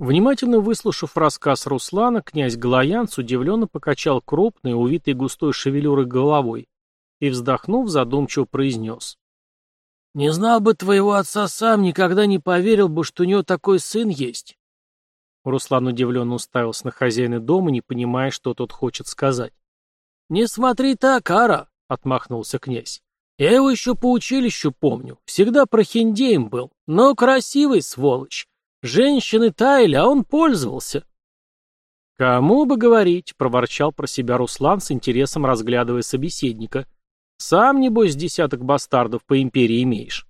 Внимательно выслушав рассказ Руслана, князь Галаянц удивленно покачал крупной, увитой густой шевелюрой головой и, вздохнув, задумчиво произнес. «Не знал бы твоего отца сам, никогда не поверил бы, что у него такой сын есть». Руслан удивленно уставился на хозяина дома, не понимая, что тот хочет сказать. «Не смотри так, Ара!» — отмахнулся князь. «Я его еще по училищу помню. Всегда прохиндеем был, но красивый сволочь. Женщины таяли, а он пользовался. «Кому бы говорить», — проворчал про себя Руслан с интересом разглядывая собеседника. «Сам, небось, десяток бастардов по империи имеешь».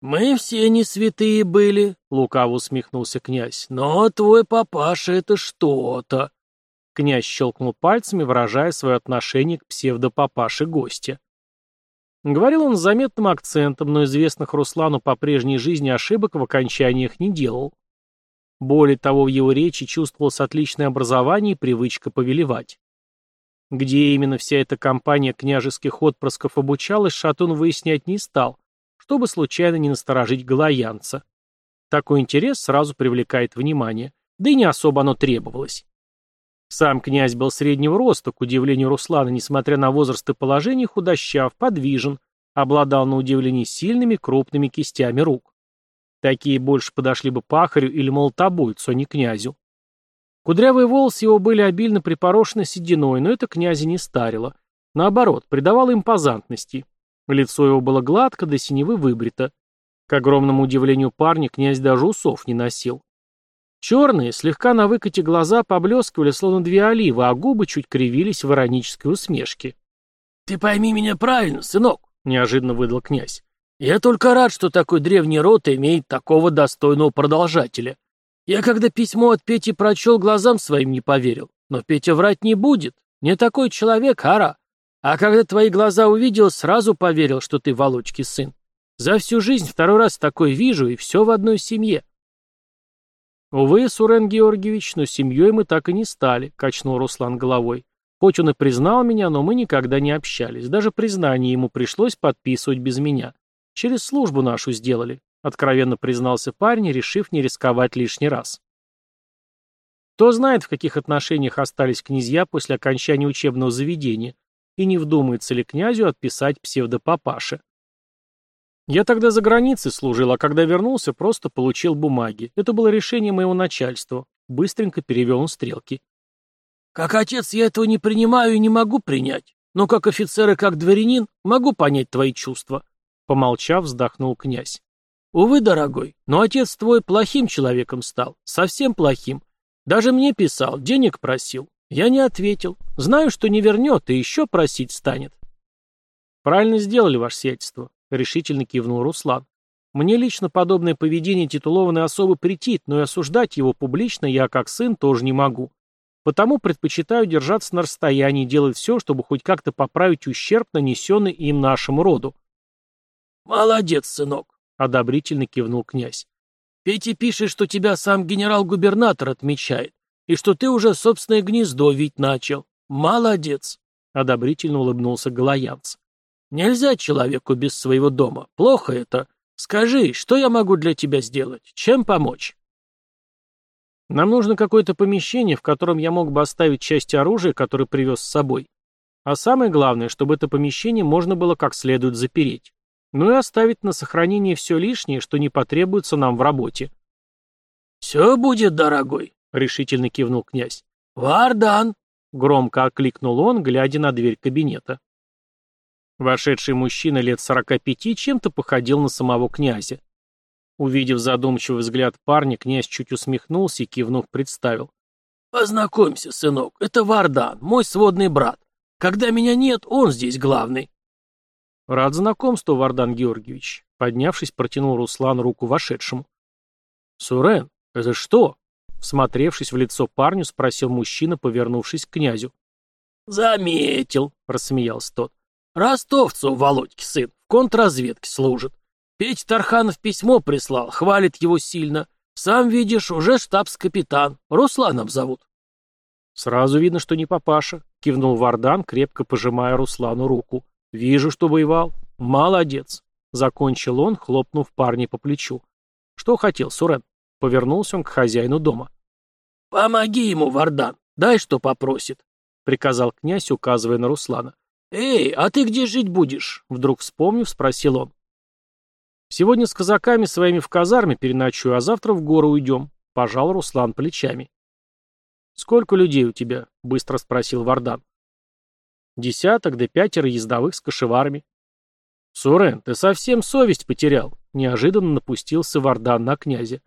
«Мы все не святые были», — лукаво усмехнулся князь. «Но твой папаша — это что-то». Князь щелкнул пальцами, выражая свое отношение к псевдопапаше гостя. Говорил он с заметным акцентом, но известных Руслану по прежней жизни ошибок в окончаниях не делал. Более того, в его речи чувствовалось отличное образование и привычка повелевать. Где именно вся эта компания княжеских отпрысков обучалась, Шатун выяснять не стал, чтобы случайно не насторожить голоянца. Такой интерес сразу привлекает внимание, да и не особо оно требовалось. Сам князь был среднего роста, к удивлению Руслана, несмотря на возраст и положение, худощав, подвижен, обладал на удивление сильными крупными кистями рук. Такие больше подошли бы пахарю или молотобойцу, а не князю. Кудрявые волосы его были обильно припорошены сединой, но это князя не старило. Наоборот, придавало импозантности. Лицо его было гладко, до синевы выбрито. К огромному удивлению парня князь даже усов не носил. Черные, слегка на выкате глаза поблескивали, словно две оливы, а губы чуть кривились в иронической усмешке. «Ты пойми меня правильно, сынок», — неожиданно выдал князь. «Я только рад, что такой древний род имеет такого достойного продолжателя. Я, когда письмо от Пети прочел, глазам своим не поверил. Но Петя врать не будет. Не такой человек, Ара. А когда твои глаза увидел, сразу поверил, что ты Володьки сын. За всю жизнь второй раз такой вижу, и все в одной семье. «Увы, Сурен Георгиевич, но семьей мы так и не стали», — качнул Руслан головой. «Хоть он и признал меня, но мы никогда не общались. Даже признание ему пришлось подписывать без меня. Через службу нашу сделали», — откровенно признался парень, решив не рисковать лишний раз. Кто знает, в каких отношениях остались князья после окончания учебного заведения, и не вдумается ли князю отписать псевдопапаше. Я тогда за границей служил, а когда вернулся, просто получил бумаги. Это было решение моего начальства. Быстренько перевел он стрелки. Как отец я этого не принимаю и не могу принять. Но как офицер и как дворянин могу понять твои чувства. Помолчав, вздохнул князь. Увы, дорогой, но отец твой плохим человеком стал. Совсем плохим. Даже мне писал, денег просил. Я не ответил. Знаю, что не вернет и еще просить станет. Правильно сделали, ваше сиятельство. — решительно кивнул Руслан. «Мне лично подобное поведение титулованной особы претит, но и осуждать его публично я, как сын, тоже не могу. Потому предпочитаю держаться на расстоянии и делать все, чтобы хоть как-то поправить ущерб, нанесенный им нашему роду». «Молодец, сынок», — одобрительно кивнул князь. «Петя пишет, что тебя сам генерал-губернатор отмечает, и что ты уже собственное гнездо вить начал. Молодец», — одобрительно улыбнулся Голоянц. Нельзя человеку без своего дома. Плохо это. Скажи, что я могу для тебя сделать? Чем помочь? Нам нужно какое-то помещение, в котором я мог бы оставить часть оружия, которое привез с собой. А самое главное, чтобы это помещение можно было как следует запереть. Ну и оставить на сохранение все лишнее, что не потребуется нам в работе. «Все будет, дорогой», — решительно кивнул князь. «Вардан!» — громко окликнул он, глядя на дверь кабинета. Вошедший мужчина лет сорока пяти чем-то походил на самого князя. Увидев задумчивый взгляд парня, князь чуть усмехнулся и, кивнув, представил. «Познакомься, сынок, это Вардан, мой сводный брат. Когда меня нет, он здесь главный». «Рад знакомству, Вардан Георгиевич», — поднявшись, протянул Руслан руку вошедшему. «Сурен, это что?» — всмотревшись в лицо парню, спросил мужчина, повернувшись к князю. «Заметил», — рассмеялся тот. Ростовцу, Володьки сын, в контрразведке служит. Петя Тарханов письмо прислал, хвалит его сильно. Сам видишь, уже штабс-капитан. Русланом зовут. Сразу видно, что не папаша, кивнул Вардан, крепко пожимая Руслану руку. Вижу, что воевал. Молодец. Закончил он, хлопнув парня по плечу. Что хотел, Сурен? Повернулся он к хозяину дома. «Помоги ему, Вардан, дай что попросит», — приказал князь, указывая на Руслана. «Эй, а ты где жить будешь?» — вдруг вспомнив, спросил он. «Сегодня с казаками своими в казарме переночую, а завтра в гору уйдем», — пожал Руслан плечами. «Сколько людей у тебя?» — быстро спросил Вардан. «Десяток да пятеро ездовых с кошеварами». «Сурен, ты совсем совесть потерял», — неожиданно напустился Вардан на князя.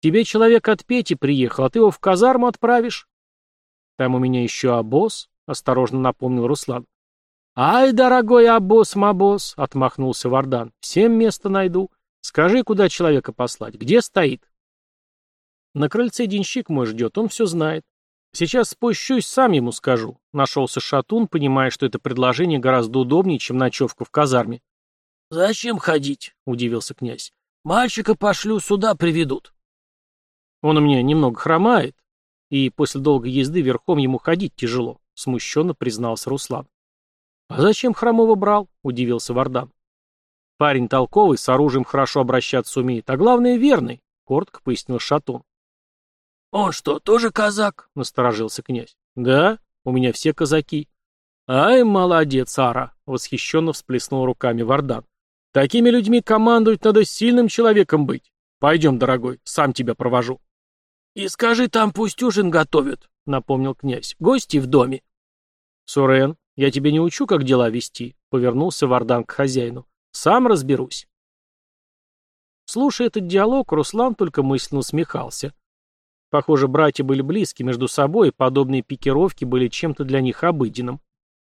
«Тебе человек от Пети приехал, а ты его в казарму отправишь?» «Там у меня еще обоз», — осторожно напомнил Руслан. «Ай, дорогой обоз-мабоз!» — отмахнулся Вардан. «Всем место найду. Скажи, куда человека послать? Где стоит?» «На крыльце денщик мой ждет, он все знает. Сейчас спущусь, сам ему скажу». Нашелся Шатун, понимая, что это предложение гораздо удобнее, чем ночевка в казарме. «Зачем ходить?» — удивился князь. «Мальчика пошлю, сюда приведут». «Он у меня немного хромает, и после долгой езды верхом ему ходить тяжело», — смущенно признался Руслан. «А зачем хромого брал?» — удивился Вардан. «Парень толковый, с оружием хорошо обращаться умеет, а главное верный», — коротко пояснил Шатун. «Он что, тоже казак?» — насторожился князь. «Да, у меня все казаки». «Ай, молодец, Ара!» — восхищенно всплеснул руками Вардан. «Такими людьми командовать надо сильным человеком быть. Пойдем, дорогой, сам тебя провожу». «И скажи, там пусть ужин готовят», — напомнил князь. «Гости в доме». «Сурен, «Я тебе не учу, как дела вести», — повернулся Вардан к хозяину. «Сам разберусь». Слушая этот диалог, Руслан только мысленно усмехался. Похоже, братья были близки между собой, и подобные пикировки были чем-то для них обыденным.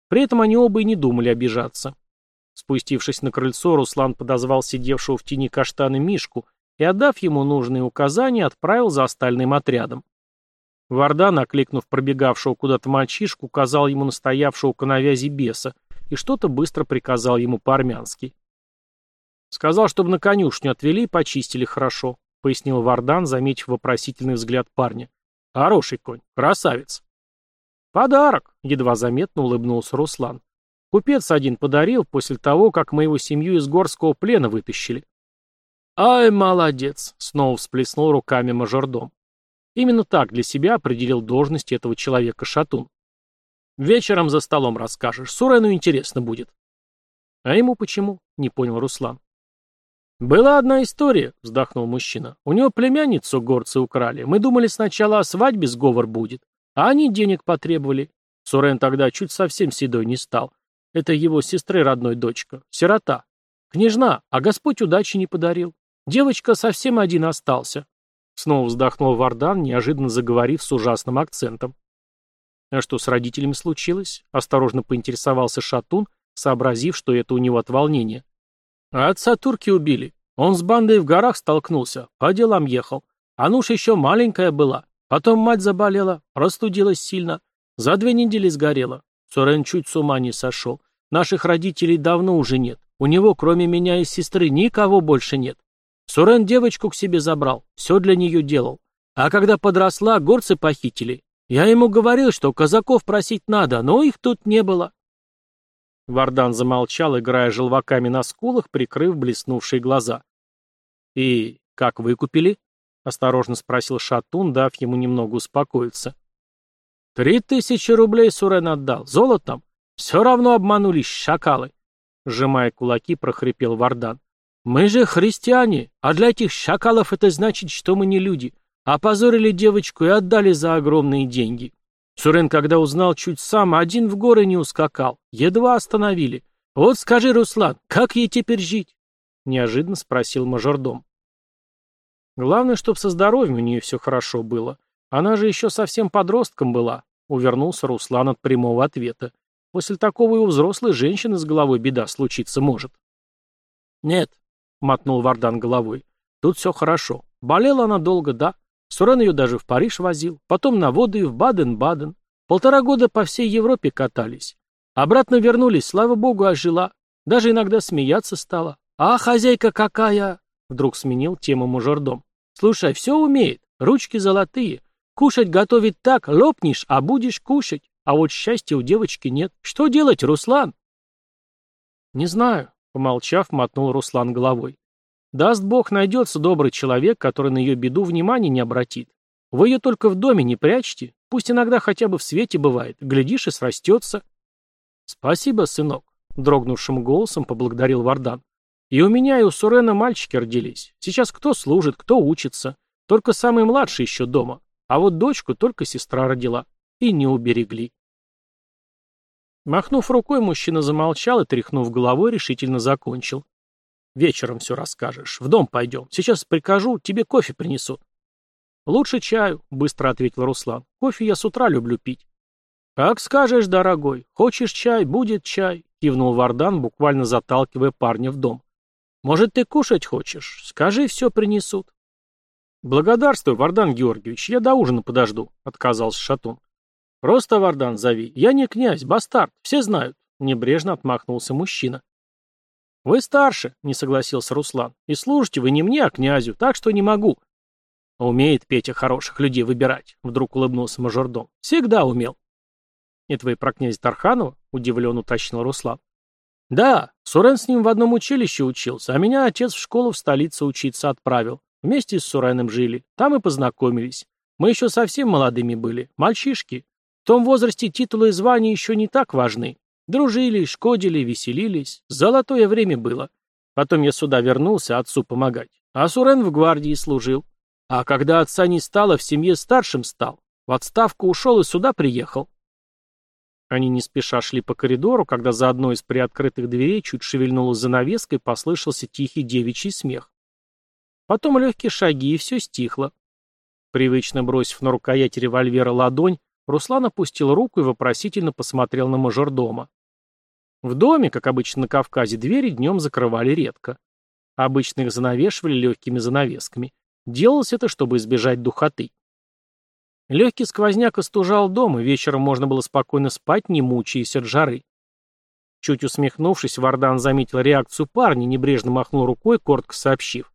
При этом они оба и не думали обижаться. Спустившись на крыльцо, Руслан подозвал сидевшего в тени каштаны Мишку и, отдав ему нужные указания, отправил за остальным отрядом. Вардан, окликнув пробегавшего куда-то мальчишку, указал ему настоявшего к навязи беса и что-то быстро приказал ему по-армянски. «Сказал, чтобы на конюшню отвели и почистили хорошо», — пояснил Вардан, заметив вопросительный взгляд парня. «Хороший конь, красавец». «Подарок», — едва заметно улыбнулся Руслан. «Купец один подарил после того, как мы его семью из горского плена вытащили». «Ай, молодец!» — снова всплеснул руками мажордом. Именно так для себя определил должность этого человека Шатун. Вечером за столом расскажешь, Сурену интересно будет. А ему почему? Не понял Руслан. «Была одна история», — вздохнул мужчина. «У него племянницу горцы украли. Мы думали сначала о свадьбе сговор будет, а они денег потребовали. Сурен тогда чуть совсем седой не стал. Это его сестры родной дочка, сирота. Княжна, а Господь удачи не подарил. Девочка совсем один остался. Снова вздохнул Вардан, неожиданно заговорив с ужасным акцентом. А что с родителями случилось? Осторожно поинтересовался Шатун, сообразив, что это у него от волнения. А отца турки убили. Он с бандой в горах столкнулся, по делам ехал. Ануш еще маленькая была. Потом мать заболела, простудилась сильно. За две недели сгорела. Сурен чуть с ума не сошел. Наших родителей давно уже нет. У него, кроме меня и сестры, никого больше нет. Сурен девочку к себе забрал, все для нее делал. А когда подросла, горцы похитили. Я ему говорил, что казаков просить надо, но их тут не было. Вардан замолчал, играя желваками на скулах, прикрыв блеснувшие глаза. «И как выкупили?» — осторожно спросил Шатун, дав ему немного успокоиться. «Три тысячи рублей Сурен отдал. Золотом. Все равно обманулись шакалы», — сжимая кулаки, прохрипел Вардан. «Мы же христиане, а для этих шакалов это значит, что мы не люди. Опозорили девочку и отдали за огромные деньги. Сурен, когда узнал, чуть сам один в горы не ускакал. Едва остановили. Вот скажи, Руслан, как ей теперь жить?» Неожиданно спросил мажордом. Главное, чтобы со здоровьем у нее все хорошо было. Она же еще совсем подростком была. Увернулся Руслан от прямого ответа. После такого и у взрослой женщины с головой беда случиться может. «Нет, — мотнул Вардан головой. «Тут все хорошо. Болела она долго, да. Сурен ее даже в Париж возил, потом на воды и в Баден-Баден. Полтора года по всей Европе катались. Обратно вернулись, слава богу, ожила. Даже иногда смеяться стала. А хозяйка какая!» Вдруг сменил тему мужордом. «Слушай, все умеет. Ручки золотые. Кушать готовит так, лопнешь, а будешь кушать. А вот счастья у девочки нет. Что делать, Руслан?» «Не знаю. Помолчав, мотнул Руслан головой. Даст Бог, найдется добрый человек, который на ее беду внимания не обратит. Вы ее только в доме не прячьте, пусть иногда хотя бы в свете бывает, глядишь и срастется. Спасибо, сынок, дрогнувшим голосом поблагодарил Вардан. И у меня, и у Сурена мальчики родились. Сейчас кто служит, кто учится. Только самый младший еще дома. А вот дочку только сестра родила. И не уберегли. Махнув рукой, мужчина замолчал и, тряхнув головой, решительно закончил. «Вечером все расскажешь. В дом пойдем. Сейчас прикажу, тебе кофе принесут». «Лучше чаю», — быстро ответил Руслан. «Кофе я с утра люблю пить». «Как скажешь, дорогой. Хочешь чай, будет чай», — кивнул Вардан, буквально заталкивая парня в дом. «Может, ты кушать хочешь? Скажи, все принесут». «Благодарствуй, Вардан Георгиевич, я до ужина подожду», — отказался Шатун. «Просто Вардан зови. Я не князь, бастард, все знают», — небрежно отмахнулся мужчина. «Вы старше», — не согласился Руслан, — «и служите вы не мне, а князю, так что не могу». «Умеет Петя хороших людей выбирать», — вдруг улыбнулся мажордом. «Всегда умел». «Это вы про князя Тарханова?» — удивленно уточнил Руслан. «Да, Сурен с ним в одном училище учился, а меня отец в школу в столице учиться отправил. Вместе с Суреном жили, там и познакомились. Мы еще совсем молодыми были, мальчишки. В том возрасте титулы и звания еще не так важны. Дружили, шкодили, веселились. Золотое время было. Потом я сюда вернулся отцу помогать. А Сурен в гвардии служил. А когда отца не стало, в семье старшим стал. В отставку ушел и сюда приехал. Они не спеша шли по коридору, когда за одной из приоткрытых дверей чуть шевельнулась занавеска и послышался тихий девичий смех. Потом легкие шаги, и все стихло. Привычно бросив на рукоять револьвера ладонь, Руслан опустил руку и вопросительно посмотрел на мажордома. В доме, как обычно на Кавказе, двери днем закрывали редко. Обычно их занавешивали легкими занавесками. Делалось это, чтобы избежать духоты. Легкий сквозняк остужал дом, и вечером можно было спокойно спать, не мучаясь от жары. Чуть усмехнувшись, Вардан заметил реакцию парня, небрежно махнул рукой, коротко сообщив.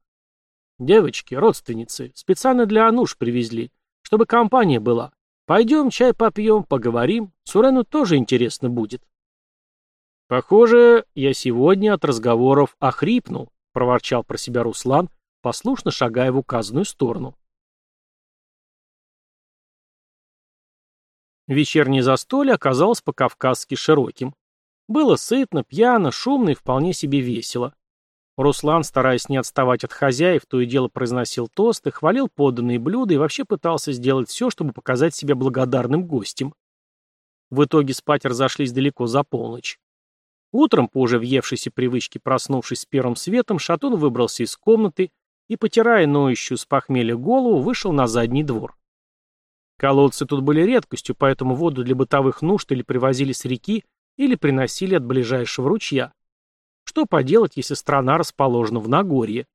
«Девочки, родственницы, специально для Ануш привезли, чтобы компания была. Пойдем чай попьем, поговорим. Сурену тоже интересно будет». «Похоже, я сегодня от разговоров охрипнул», — проворчал про себя Руслан, послушно шагая в указанную сторону. Вечернее застолье оказалось по-кавказски широким. Было сытно, пьяно, шумно и вполне себе весело. Руслан, стараясь не отставать от хозяев, то и дело произносил тосты, хвалил поданные блюда и вообще пытался сделать все, чтобы показать себя благодарным гостем. В итоге спать разошлись далеко за полночь. Утром, по уже въевшейся привычке проснувшись с первым светом, Шатун выбрался из комнаты и, потирая ноющую с похмелья голову, вышел на задний двор. Колодцы тут были редкостью, поэтому воду для бытовых нужд или привозили с реки, или приносили от ближайшего ручья. Что поделать, если страна расположена в Нагорье?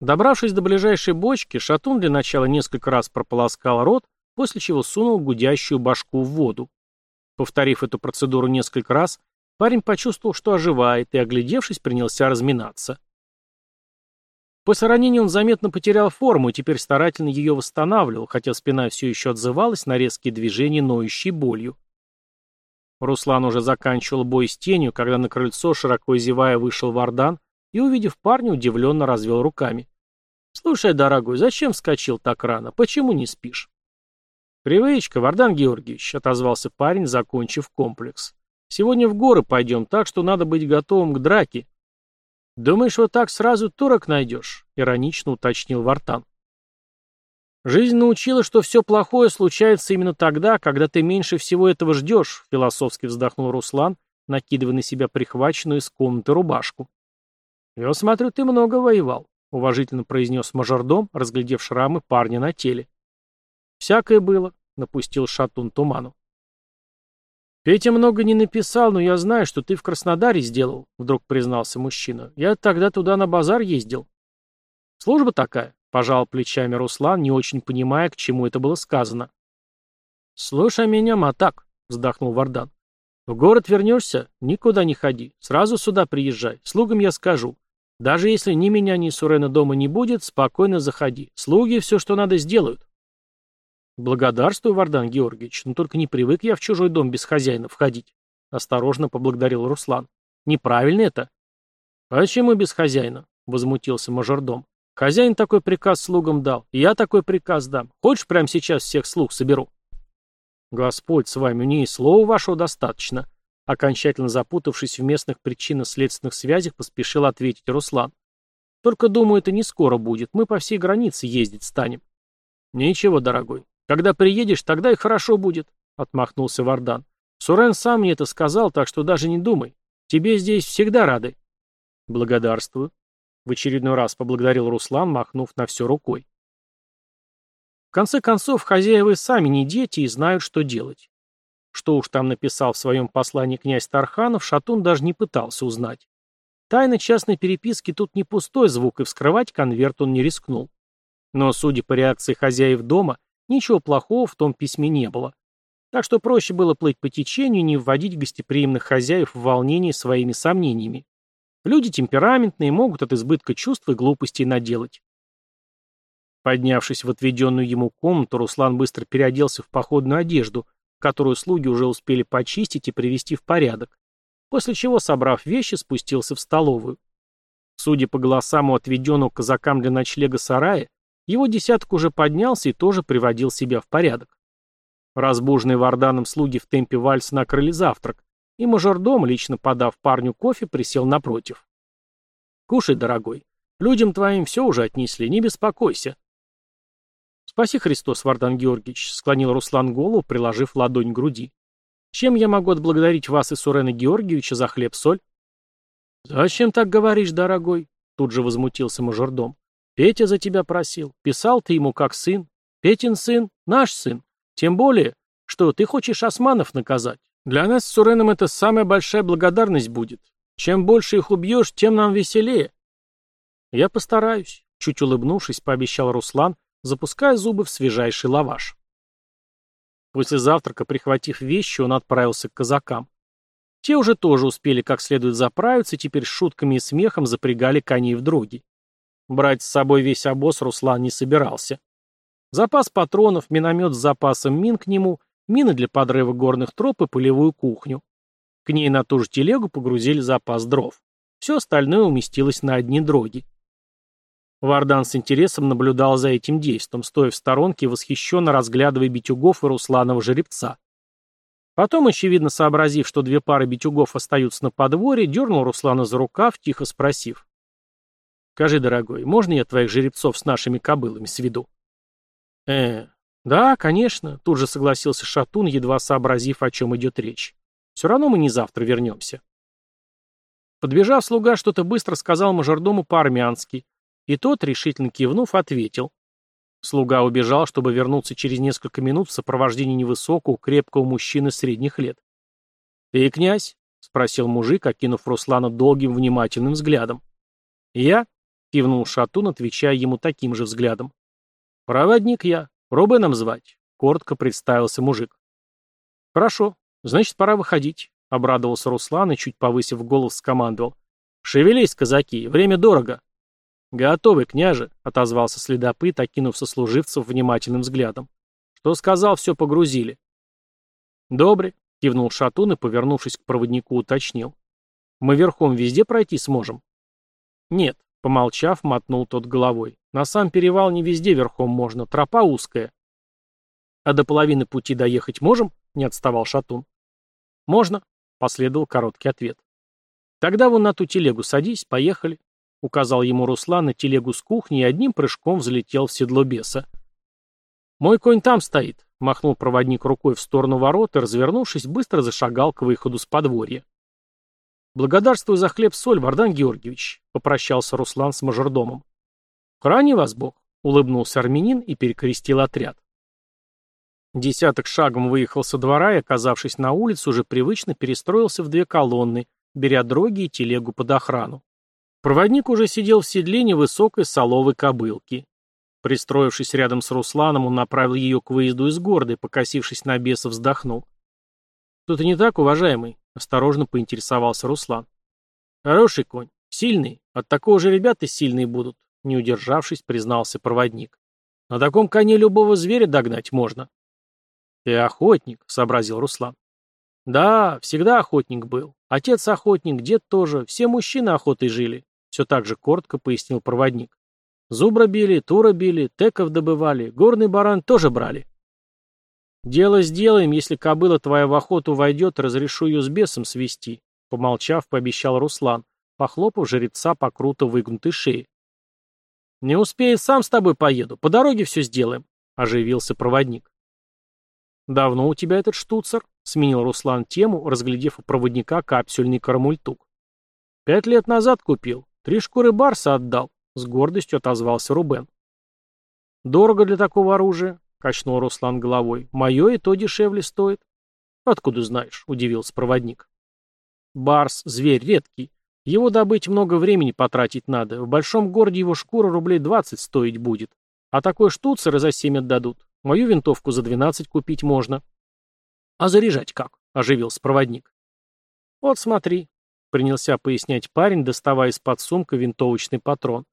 Добравшись до ближайшей бочки, Шатун для начала несколько раз прополоскал рот, после чего сунул гудящую башку в воду. Повторив эту процедуру несколько раз, Парень почувствовал, что оживает, и, оглядевшись, принялся разминаться. После ранения он заметно потерял форму и теперь старательно ее восстанавливал, хотя спина все еще отзывалась на резкие движения ноющей болью. Руслан уже заканчивал бой с тенью, когда на крыльцо, широко зевая, вышел Вардан и, увидев парня, удивленно развел руками. «Слушай, дорогой, зачем вскочил так рано? Почему не спишь?» «Привычка, Вардан Георгиевич», — отозвался парень, закончив комплекс. Сегодня в горы пойдем, так что надо быть готовым к драке. Думаешь, вот так сразу турок найдешь? Иронично уточнил Вартан. Жизнь научила, что все плохое случается именно тогда, когда ты меньше всего этого ждешь, философски вздохнул Руслан, накидывая на себя прихваченную из комнаты рубашку. Я смотрю, ты много воевал, уважительно произнес мажордом, разглядев шрамы парня на теле. Всякое было, напустил шатун туману. «Петя много не написал, но я знаю, что ты в Краснодаре сделал», — вдруг признался мужчина. «Я тогда туда на базар ездил». «Служба такая», — пожал плечами Руслан, не очень понимая, к чему это было сказано. «Слушай меня, Матак», — вздохнул Вардан. «В город вернешься? Никуда не ходи. Сразу сюда приезжай. Слугам я скажу. Даже если ни меня, ни Сурена дома не будет, спокойно заходи. Слуги все, что надо, сделают». «Благодарствую, Вардан Георгиевич, но только не привык я в чужой дом без хозяина входить», — осторожно поблагодарил Руслан. «Неправильно это». «Почему без хозяина?» — возмутился мажордом. Хозяин такой приказ слугам дал, и я такой приказ дам. Хочешь, прямо сейчас всех слуг соберу? Господь с вами, мне и слова вашего достаточно. Окончательно запутавшись в местных причинно-следственных связях, поспешил ответить Руслан. Только, думаю, это не скоро будет. Мы по всей границе ездить станем. Ничего, дорогой. Когда приедешь, тогда и хорошо будет, отмахнулся Вардан. Сурен сам мне это сказал, так что даже не думай. Тебе здесь всегда рады. Благодарствую. В очередной раз поблагодарил Руслан, махнув на все рукой. В конце концов, хозяева сами не дети и знают, что делать. Что уж там написал в своем послании князь Тарханов, Шатун даже не пытался узнать. Тайна частной переписки тут не пустой звук, и вскрывать конверт он не рискнул. Но, судя по реакции хозяев дома, ничего плохого в том письме не было. Так что проще было плыть по течению и не вводить гостеприимных хозяев в волнение своими сомнениями. Люди темпераментные, могут от избытка чувств и глупостей наделать. Поднявшись в отведенную ему комнату, Руслан быстро переоделся в походную одежду, которую слуги уже успели почистить и привести в порядок, после чего, собрав вещи, спустился в столовую. Судя по голосам у отведенного казакам для ночлега сарая, его десяток уже поднялся и тоже приводил себя в порядок. Разбуженные Варданом слуги в темпе вальса накрыли завтрак, и мажордом, лично подав парню кофе, присел напротив. «Кушай, дорогой. Людям твоим все уже отнесли, не беспокойся». «Спаси Христос, Вардан Георгиевич», — склонил Руслан голову, приложив ладонь к груди. «Чем я могу отблагодарить вас и Сурена Георгиевича за хлеб-соль?» «Зачем так говоришь, дорогой?» — тут же возмутился мажордом. «Петя за тебя просил. Писал ты ему как сын. Петин сын — наш сын. Тем более, что ты хочешь османов наказать. Для нас с Суреном это самая большая благодарность будет. Чем больше их убьешь, тем нам веселее. Я постараюсь, чуть улыбнувшись, пообещал Руслан, запуская зубы в свежайший лаваш. После завтрака, прихватив вещи, он отправился к казакам. Те уже тоже успели как следует заправиться, и теперь шутками и смехом запрягали коней в дроги. Брать с собой весь обоз Руслан не собирался. Запас патронов, миномет с запасом мин к нему, мины для подрыва горных троп и полевую кухню. К ней на ту же телегу погрузили запас дров. Все остальное уместилось на одни дроги. Вардан с интересом наблюдал за этим действом, стоя в сторонке и восхищенно разглядывая битюгов и Русланова жеребца. Потом, очевидно сообразив, что две пары битюгов остаются на подворье, дернул Руслана за рукав, тихо спросив. «Скажи, дорогой, можно я твоих жеребцов с нашими кобылами сведу?» «Э, да, конечно», — тут же согласился Шатун, едва сообразив, о чем идет речь. «Все равно мы не завтра вернемся». Подбежав, слуга что-то быстро сказал мажордому по-армянски, и тот, решительно кивнув, ответил. Слуга убежал, чтобы вернуться через несколько минут в сопровождении невысокого, крепкого мужчины средних лет. «Ты князь?» — спросил мужик, окинув Руслана долгим внимательным взглядом. «Я?» — кивнул Шатун, отвечая ему таким же взглядом. «Проводник я. Нам звать», — коротко представился мужик. «Хорошо. Значит, пора выходить», — обрадовался Руслан и, чуть повысив голос, скомандовал. «Шевелись, казаки, время дорого». «Готовы, княже», — отозвался следопыт, окинув сослуживцев внимательным взглядом. «Что сказал, все погрузили». «Добре», — кивнул Шатун и, повернувшись к проводнику, уточнил. «Мы верхом везде пройти сможем?» «Нет», — помолчав, мотнул тот головой. На сам перевал не везде верхом можно, тропа узкая. А до половины пути доехать можем? Не отставал Шатун. Можно, последовал короткий ответ. Тогда вон на ту телегу садись, поехали. Указал ему Руслан на телегу с кухни и одним прыжком взлетел в седло беса. «Мой конь там стоит», — махнул проводник рукой в сторону ворот и, развернувшись, быстро зашагал к выходу с подворья. «Благодарствую за хлеб-соль, Вардан Георгиевич», — попрощался Руслан с мажордомом. «Храни вас Бог», — улыбнулся армянин и перекрестил отряд. Десяток шагом выехал со двора и, оказавшись на улице, уже привычно перестроился в две колонны, беря дроги и телегу под охрану. Проводник уже сидел в седле невысокой соловой кобылки. Пристроившись рядом с Русланом, он направил ее к выезду из города и, покосившись на беса, вздохнул. «Что-то не так, уважаемый?» — осторожно поинтересовался Руслан. «Хороший конь, сильный, от такого же ребята сильные будут. Не удержавшись, признался проводник. На таком коне любого зверя догнать можно. Ты охотник, сообразил Руслан. Да, всегда охотник был. Отец охотник, дед тоже. Все мужчины охотой жили. все так же коротко пояснил проводник. Зубра били, тура били, теков добывали, горный баран тоже брали. Дело сделаем, если кобыла твоя в охоту войдет, разрешу ее с бесом свести, помолчав, пообещал Руслан, похлопав жреца по круто выгнутой шее. Не успею, сам с тобой поеду, по дороге все сделаем, оживился проводник. «Давно у тебя этот штуцер?» — сменил Руслан тему, разглядев у проводника капсюльный карамультук. «Пять лет назад купил. Три шкуры барса отдал. — с гордостью отозвался Рубен. «Дорого для такого оружия», — качнул Руслан головой. «Мое и то дешевле стоит». «Откуда знаешь?» — удивился проводник. «Барс — зверь редкий. Его добыть много времени потратить надо. В большом городе его шкура рублей двадцать стоить будет. А такой штуцер за семь отдадут. Мою винтовку за двенадцать купить можно». «А заряжать как?» — оживился проводник. «Вот смотри», — принялся пояснять парень, доставая из-под сумка винтовочный патрон.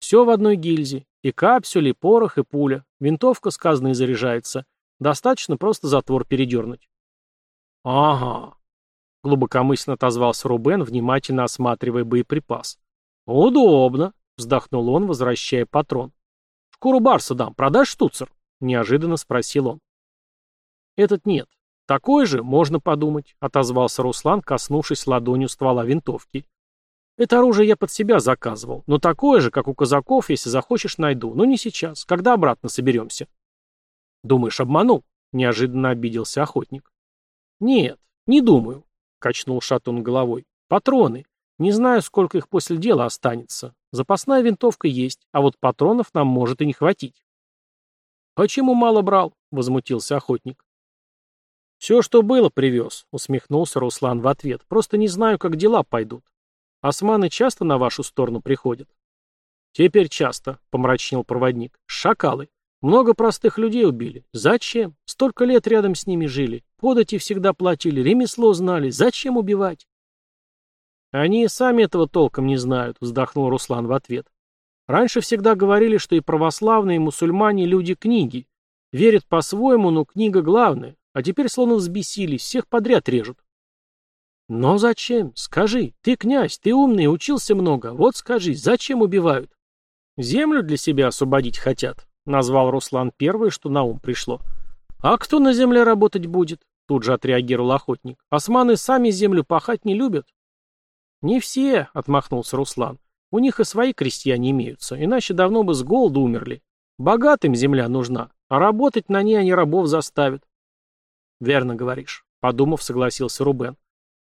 Все в одной гильзе. И капсюль, и порох, и пуля. Винтовка, сказано, и заряжается. Достаточно просто затвор передернуть. Ага. Глубокомысленно отозвался Рубен, внимательно осматривая боеприпас. Удобно, вздохнул он, возвращая патрон. Шкуру барса дам, продашь штуцер? Неожиданно спросил он. Этот нет. Такой же, можно подумать, отозвался Руслан, коснувшись ладонью ствола винтовки. Это оружие я под себя заказывал, но такое же, как у казаков, если захочешь, найду. Но не сейчас, когда обратно соберемся. Думаешь, обманул? Неожиданно обиделся охотник. Нет, не думаю, качнул Шатун головой. Патроны. Не знаю, сколько их после дела останется. Запасная винтовка есть, а вот патронов нам может и не хватить. Почему мало брал? Возмутился охотник. Все, что было, привез, усмехнулся Руслан в ответ. Просто не знаю, как дела пойдут. Османы часто на вашу сторону приходят? Теперь часто, помрачнел проводник. Шакалы. Много простых людей убили. Зачем? Столько лет рядом с ними жили. Подати всегда платили, ремесло знали. Зачем убивать? Они и сами этого толком не знают, вздохнул Руслан в ответ. Раньше всегда говорили, что и православные, и мусульмане люди книги. Верят по-своему, но книга главная. А теперь словно взбесились, всех подряд режут. «Но зачем? Скажи. Ты князь, ты умный, учился много. Вот скажи, зачем убивают?» «Землю для себя освободить хотят», — назвал Руслан первое, что на ум пришло. «А кто на земле работать будет?» — тут же отреагировал охотник. «Османы сами землю пахать не любят». «Не все», — отмахнулся Руслан. «У них и свои крестьяне имеются, иначе давно бы с голоду умерли. Богатым земля нужна, а работать на ней они рабов заставят». «Верно говоришь», — подумав, согласился Рубен.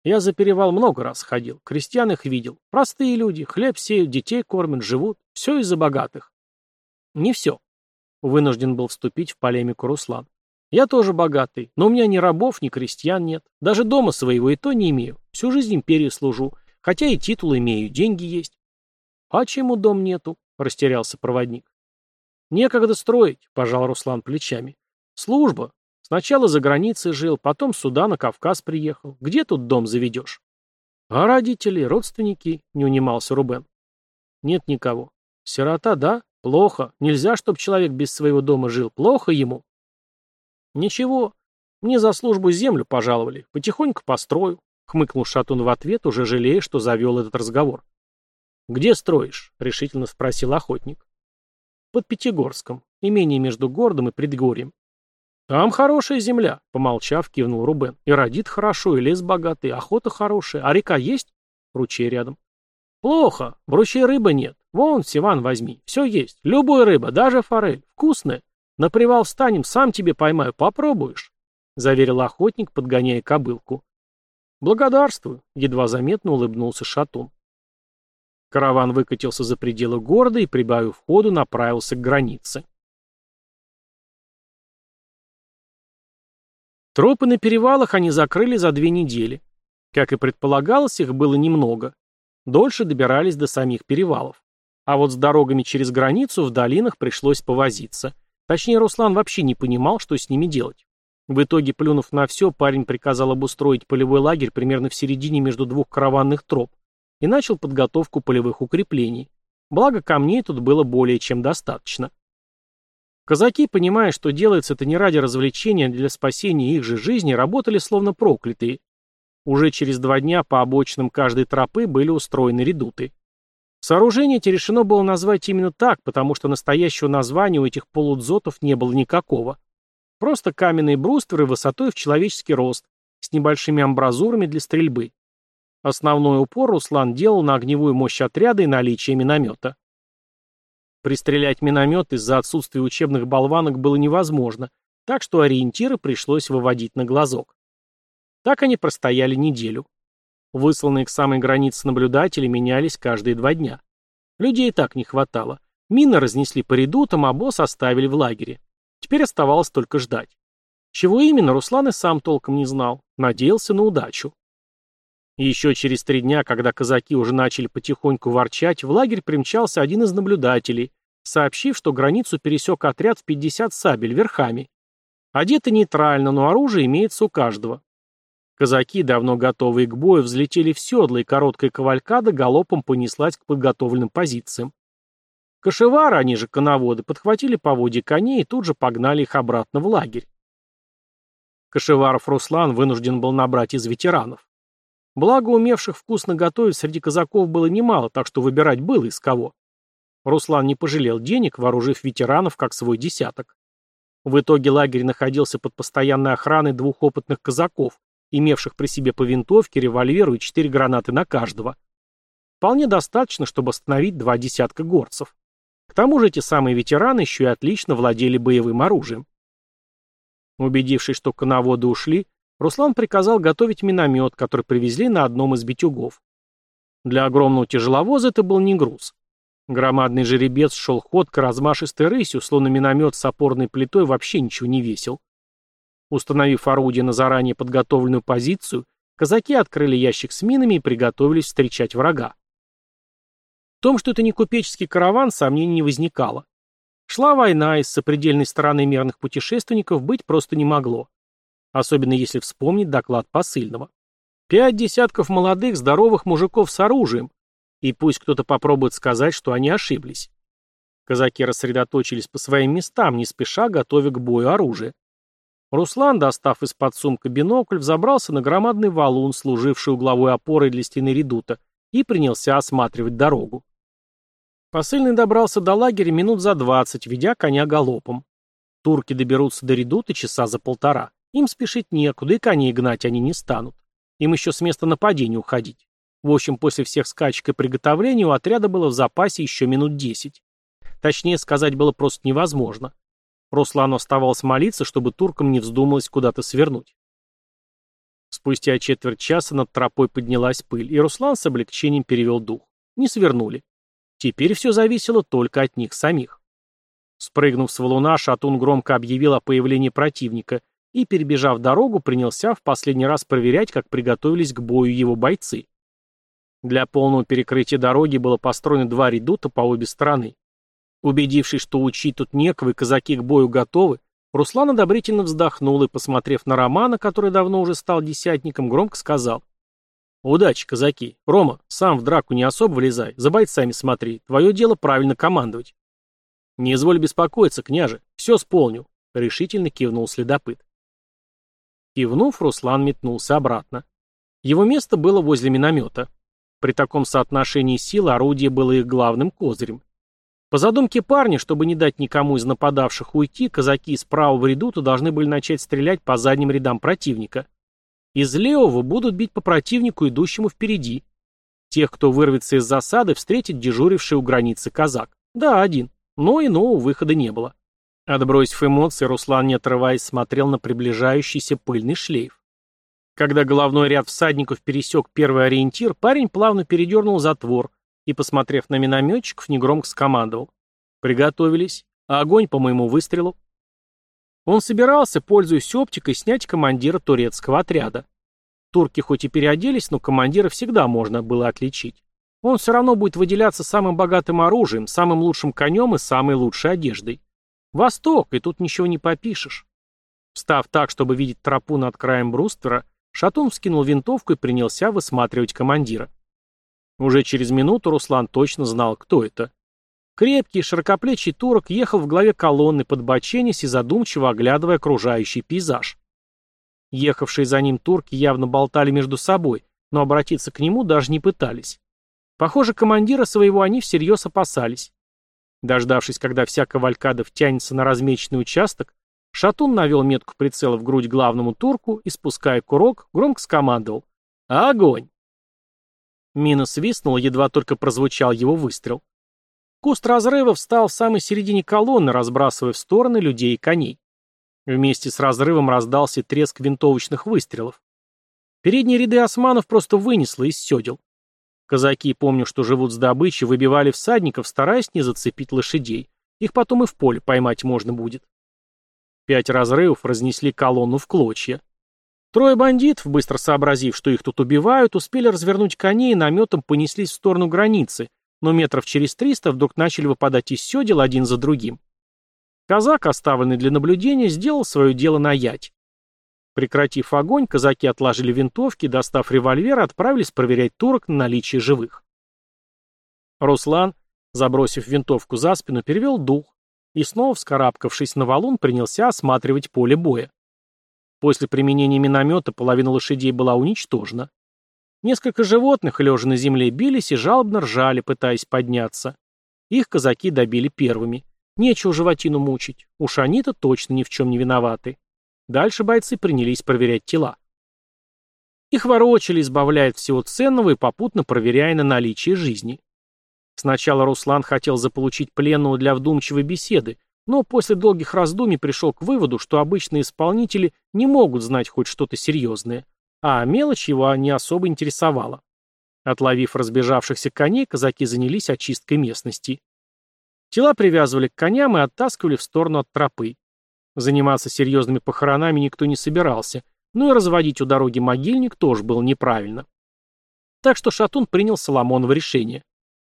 Я за перевал много раз ходил, крестьян их видел. Простые люди, хлеб сеют, детей кормят, живут. Все из-за богатых. Не все. Вынужден был вступить в полемику Руслан. Я тоже богатый, но у меня ни рабов, ни крестьян нет. Даже дома своего и то не имею. Всю жизнь империи служу. Хотя и титул имею, деньги есть. А чему дом нету? Растерялся проводник. Некогда строить, пожал Руслан плечами. Служба. Сначала за границей жил, потом сюда, на Кавказ приехал. Где тут дом заведешь? А родители, родственники, не унимался Рубен. Нет никого. Сирота, да? Плохо. Нельзя, чтобы человек без своего дома жил. Плохо ему. Ничего. Мне за службу землю пожаловали. Потихоньку построю. Хмыкнул Шатун в ответ, уже жалея, что завел этот разговор. «Где строишь?» — решительно спросил охотник. «Под Пятигорском. Имение между городом и предгорьем. «Там хорошая земля», — помолчав, кивнул Рубен. «И родит хорошо, и лес богатый, охота хорошая. А река есть?» Ручей рядом. «Плохо. В ручье рыбы нет. Вон, Сиван, возьми. Все есть. Любая рыба, даже форель. Вкусная. На привал встанем, сам тебе поймаю. Попробуешь», — заверил охотник, подгоняя кобылку. «Благодарствую», — едва заметно улыбнулся Шатун. Караван выкатился за пределы города и, прибавив ходу, направился к границе. Тропы на перевалах они закрыли за две недели. Как и предполагалось, их было немного. Дольше добирались до самих перевалов. А вот с дорогами через границу в долинах пришлось повозиться. Точнее, Руслан вообще не понимал, что с ними делать. В итоге, плюнув на все, парень приказал обустроить полевой лагерь примерно в середине между двух караванных троп и начал подготовку полевых укреплений. Благо, камней тут было более чем достаточно. Казаки, понимая, что делается это не ради развлечения, а для спасения их же жизни, работали словно проклятые. Уже через два дня по обочинам каждой тропы были устроены редуты. Сооружение эти решено было назвать именно так, потому что настоящего названия у этих полудзотов не было никакого. Просто каменные брустверы высотой в человеческий рост, с небольшими амбразурами для стрельбы. Основной упор Руслан делал на огневую мощь отряда и наличие миномета. Пристрелять миномет из-за отсутствия учебных болванок было невозможно, так что ориентиры пришлось выводить на глазок. Так они простояли неделю. Высланные к самой границе наблюдатели менялись каждые два дня. Людей и так не хватало. Мины разнесли по редутам, а босс оставили в лагере. Теперь оставалось только ждать. Чего именно, Руслан и сам толком не знал. Надеялся на удачу. еще через три дня, когда казаки уже начали потихоньку ворчать, в лагерь примчался один из наблюдателей, сообщив, что границу пересек отряд в 50 сабель верхами. Одеты нейтрально, но оружие имеется у каждого. Казаки, давно готовые к бою, взлетели в седло, и короткая кавалькада галопом понеслась к подготовленным позициям. Кошевары, они же коноводы, подхватили поводья коней и тут же погнали их обратно в лагерь. Кошеваров Руслан вынужден был набрать из ветеранов. Благо, умевших вкусно готовить среди казаков было немало, так что выбирать было из кого. Руслан не пожалел денег, вооружив ветеранов как свой десяток. В итоге лагерь находился под постоянной охраной двух опытных казаков, имевших при себе по винтовке, револьверу и четыре гранаты на каждого. Вполне достаточно, чтобы остановить два десятка горцев. К тому же эти самые ветераны еще и отлично владели боевым оружием. Убедившись, что коноводы ушли, Руслан приказал готовить миномет, который привезли на одном из битюгов. Для огромного тяжеловоза это был не груз. Громадный жеребец шел ходко размашистой рысью, словно миномет с опорной плитой вообще ничего не весил. Установив орудие на заранее подготовленную позицию, казаки открыли ящик с минами и приготовились встречать врага. В том, что это не купеческий караван, сомнений не возникало. Шла война, и с сопредельной стороны мирных путешественников быть просто не могло. Особенно если вспомнить доклад посыльного. Пять десятков молодых, здоровых мужиков с оружием. И пусть кто-то попробует сказать, что они ошиблись. Казаки рассредоточились по своим местам, не спеша готовя к бою оружие. Руслан, достав из-под сумка бинокль, взобрался на громадный валун, служивший угловой опорой для стены редута, и принялся осматривать дорогу. Посыльный добрался до лагеря минут за двадцать, ведя коня галопом. Турки доберутся до редута часа за полтора. Им спешить некуда, и коней гнать они не станут. Им еще с места нападения уходить. В общем, после всех скачек и приготовлений у отряда было в запасе еще минут десять. Точнее сказать было просто невозможно. Руслану оставалось молиться, чтобы туркам не вздумалось куда-то свернуть. Спустя четверть часа над тропой поднялась пыль, и Руслан с облегчением перевел дух. Не свернули. Теперь все зависело только от них самих. Спрыгнув с валуна, Шатун громко объявил о появлении противника и, перебежав дорогу, принялся в последний раз проверять, как приготовились к бою его бойцы. Для полного перекрытия дороги было построено два редута по обе стороны. Убедившись, что учить тут некого и казаки к бою готовы, Руслан одобрительно вздохнул и, посмотрев на Романа, который давно уже стал десятником, громко сказал. «Удачи, казаки. Рома, сам в драку не особо влезай, за бойцами смотри. Твое дело правильно командовать». «Не изволь беспокоиться, княже. Все сполню», — решительно кивнул следопыт. Кивнув, Руслан метнулся обратно. Его место было возле миномета. При таком соотношении сил орудие было их главным козырем. По задумке парня, чтобы не дать никому из нападавших уйти, казаки из правого редута должны были начать стрелять по задним рядам противника. Из левого будут бить по противнику, идущему впереди. Тех, кто вырвется из засады, встретит дежуривший у границы казак. Да, один. Но иного выхода не было. Отбросив эмоции, Руслан, не отрываясь, смотрел на приближающийся пыльный шлейф. Когда головной ряд всадников пересек первый ориентир, парень плавно передернул затвор, и, посмотрев на минометчиков, негромко скомандовал. «Приготовились. огонь по моему выстрелу». Он собирался, пользуясь оптикой, снять командира турецкого отряда. Турки хоть и переоделись, но командира всегда можно было отличить. Он все равно будет выделяться самым богатым оружием, самым лучшим конем и самой лучшей одеждой. Восток, и тут ничего не попишешь. Встав так, чтобы видеть тропу над краем бруствера, Шатун вскинул винтовку и принялся высматривать командира. Уже через минуту Руслан точно знал, кто это. Крепкий, широкоплечий турок ехал в главе колонны, подбоченясь и задумчиво оглядывая окружающий пейзаж. Ехавшие за ним турки явно болтали между собой, но обратиться к нему даже не пытались. Похоже, командира своего они всерьез опасались. Дождавшись, когда вся кавалькада втянется на размеченный участок, Шатун навел метку прицела в грудь главному турку и, спуская курок, громко скомандовал «Огонь!». Мина свистнула, едва только прозвучал его выстрел. Куст разрыва встал в самой середине колонны, разбрасывая в стороны людей и коней. Вместе с разрывом раздался треск винтовочных выстрелов. Передние ряды османов просто вынесло из седел. Казаки, помню, что живут с добычей, выбивали всадников, стараясь не зацепить лошадей. Их потом и в поле поймать можно будет. Пять разрывов разнесли колонну в клочья. Трое бандитов, быстро сообразив, что их тут убивают, успели развернуть коней и наметом понеслись в сторону границы, но метров через триста вдруг начали выпадать из седел один за другим. Казак, оставленный для наблюдения, сделал свое дело на ять. Прекратив огонь, казаки отложили винтовки, достав револьвер, отправились проверять турок на наличие живых. Руслан, забросив винтовку за спину, перевел дух и снова, вскарабкавшись на валун, принялся осматривать поле боя. После применения миномета половина лошадей была уничтожена. Несколько животных, лежа на земле, бились и жалобно ржали, пытаясь подняться. Их казаки добили первыми. Нечего животину мучить. Уж они-то точно ни в чем не виноваты. Дальше бойцы принялись проверять тела. Их ворочали, избавляя от всего ценного и попутно проверяя на наличие жизни. Сначала Руслан хотел заполучить пленного для вдумчивой беседы, но после долгих раздумий пришел к выводу, что обычные исполнители не могут знать хоть что-то серьезное, а мелочь его не особо интересовала. Отловив разбежавшихся коней, казаки занялись очисткой местности. Тела привязывали к коням и оттаскивали в сторону от тропы. Заниматься серьезными похоронами никто не собирался, но и разводить у дороги могильник тоже было неправильно. Так что Шатун принял Соломоново решение.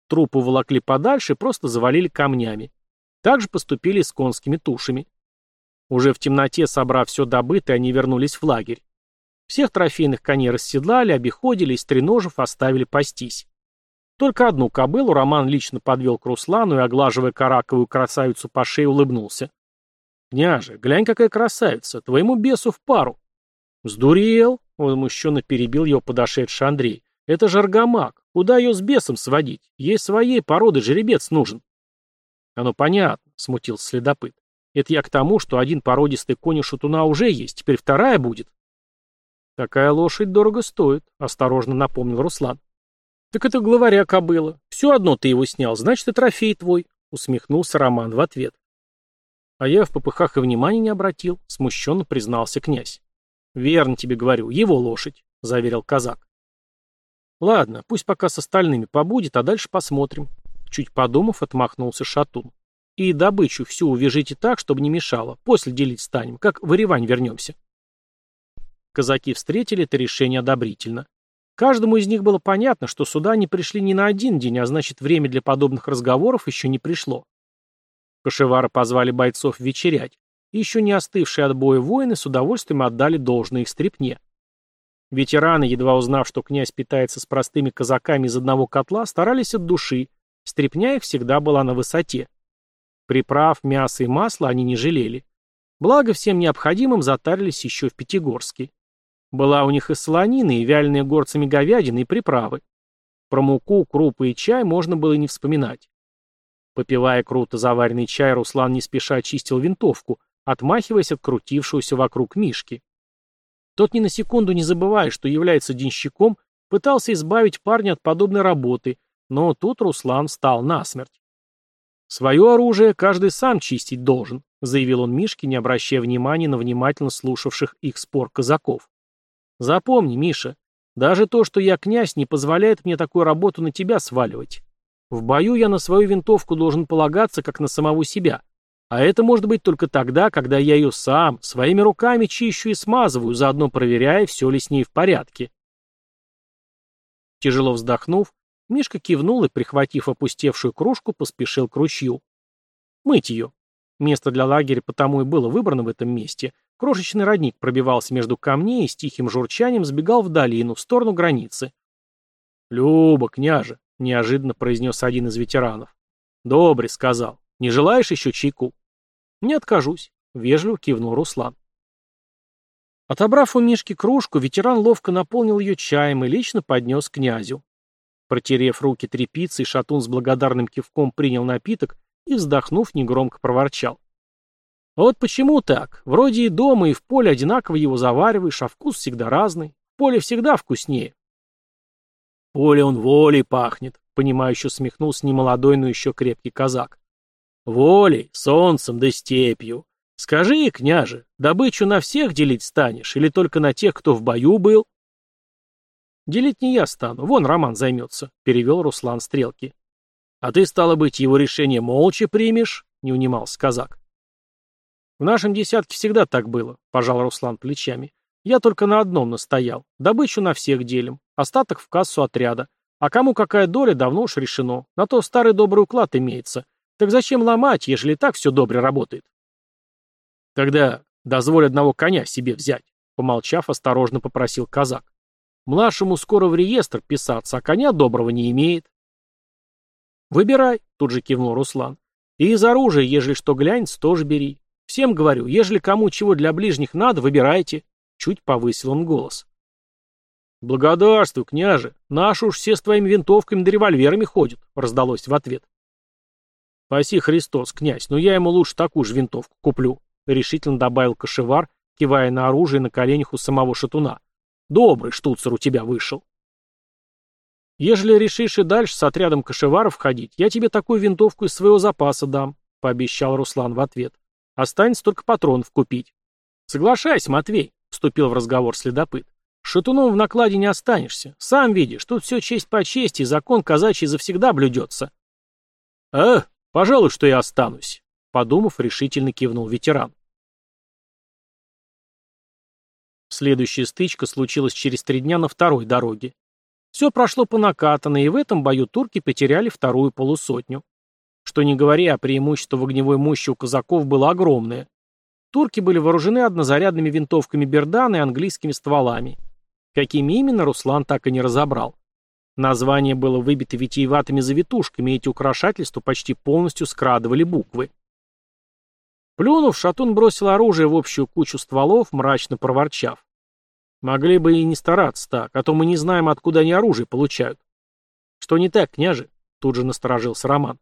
Трупы волокли подальше и просто завалили камнями. Так же поступили с конскими тушами. Уже в темноте, собрав все добытое, они вернулись в лагерь. Всех трофейных коней расседлали, обиходили и стреножив оставили пастись. Только одну кобылу Роман лично подвел к Руслану и, оглаживая караковую красавицу по шее, улыбнулся. «Княже, глянь, какая красавица! Твоему бесу в пару!» «Сдурел!» — возмущенно перебил его подошедший Андрей. «Это же аргамак! Куда ее с бесом сводить? Ей своей породы жеребец нужен!» «Оно понятно», — смутился следопыт. «Это я к тому, что один породистый конь у шатуна уже есть, теперь вторая будет». «Такая лошадь дорого стоит», — осторожно напомнил Руслан. «Так это главаря кобыла. Все одно ты его снял, значит, и трофей твой», — усмехнулся Роман в ответ. А я в попыхах и внимания не обратил, смущенно признался князь. Верно тебе говорю, его лошадь, заверил казак. Ладно, пусть пока с остальными побудет, а дальше посмотрим. Чуть подумав, отмахнулся Шатун. И добычу всю увяжите так, чтобы не мешало. После делить станем, как в Еревань вернемся. Казаки встретили это решение одобрительно. Каждому из них было понятно, что сюда они пришли не на один день, а значит, время для подобных разговоров еще не пришло. Кашевара позвали бойцов вечерять, и еще не остывшие от боя воины с удовольствием отдали должное их стрепне. Ветераны, едва узнав, что князь питается с простыми казаками из одного котла, старались от души, стрепня их всегда была на высоте. Приправ, мяса и масла они не жалели. Благо, всем необходимым затарились еще в Пятигорске. Была у них и солонина, и вяленые горцами говядины, и приправы. Про муку, крупы и чай можно было и не вспоминать. Попивая круто заваренный чай, Руслан не спеша очистил винтовку, отмахиваясь от крутившегося вокруг Мишки. Тот ни на секунду не забывая, что является денщиком, пытался избавить парня от подобной работы, но тут Руслан стал насмерть. «Свое оружие каждый сам чистить должен», заявил он Мишке, не обращая внимания на внимательно слушавших их спор казаков. «Запомни, Миша, даже то, что я князь, не позволяет мне такую работу на тебя сваливать. В бою я на свою винтовку должен полагаться, как на самого себя. А это может быть только тогда, когда я ее сам, своими руками чищу и смазываю, заодно проверяя, все ли с ней в порядке. Тяжело вздохнув, Мишка кивнул и, прихватив опустевшую кружку, поспешил к ручью. Мыть ее. Место для лагеря потому и было выбрано в этом месте. Крошечный родник пробивался между камней и с тихим журчанием сбегал в долину, в сторону границы. «Люба, княже!» — неожиданно произнес один из ветеранов. «Добрый», — сказал. «Не желаешь еще чайку?» «Не откажусь», — вежливо кивнул Руслан. Отобрав у Мишки кружку, ветеран ловко наполнил ее чаем и лично поднес князю. Протерев руки тряпицей, шатун с благодарным кивком принял напиток и, вздохнув, негромко проворчал. Вот почему так? Вроде и дома, и в поле одинаково его завариваешь, а вкус всегда разный. В поле всегда вкуснее. Поле он волей пахнет, понимающе смехнулся немолодой, но еще крепкий казак. Волей, солнцем да степью. Скажи, княже, добычу на всех делить станешь или только на тех, кто в бою был? Делить не я стану, вон Роман займется, перевел Руслан стрелки. А ты, стало быть, его решение молча примешь? Не унимался казак. В нашем десятке всегда так было, пожал Руслан плечами. Я только на одном настоял. Добычу на всех делим, остаток в кассу отряда. А кому какая доля, давно уж решено. На то старый добрый уклад имеется. Так зачем ломать, ежели так все добре работает? Тогда дозволь одного коня себе взять, помолчав, осторожно попросил казак. Младшему скоро в реестр писаться, а коня доброго не имеет. Выбирай, тут же кивнул Руслан. И из оружия, ежели что глянется, тоже бери. Всем говорю, ежели кому чего для ближних надо, выбирайте. Чуть повысил он голос. «Благодарствуй, княже. Наши уж все с твоими винтовками да револьверами ходят», — раздалось в ответ. «Спаси Христос, князь, но я ему лучше такую же винтовку куплю», — решительно добавил кошевар, кивая на оружие на коленях у самого шатуна. «Добрый штуцер у тебя вышел». «Ежели решишь и дальше с отрядом кошеваров ходить, я тебе такую винтовку из своего запаса дам», — пообещал Руслан в ответ. «Останется только патронов купить». «Соглашайся, Матвей», — вступил в разговор следопыт. «Шатуном в накладе не останешься. Сам видишь, тут все честь по чести, закон казачий завсегда блюдется». «А, пожалуй, что я останусь», — подумав, решительно кивнул ветеран. Следующая стычка случилась через три дня на второй дороге. Все прошло по накатанной, и в этом бою турки потеряли вторую полусотню. Что не говоря, а преимущество в огневой мощи у казаков было огромное. Турки были вооружены однозарядными винтовками Бердан и английскими стволами. Какими именно, Руслан так и не разобрал. Название было выбито витиеватыми завитушками, и эти украшательства почти полностью скрадывали буквы. Плюнув, Шатун бросил оружие в общую кучу стволов, мрачно проворчав. Могли бы и не стараться так, а то мы не знаем, откуда они оружие получают. Что не так, княже? Тут же насторожился Роман.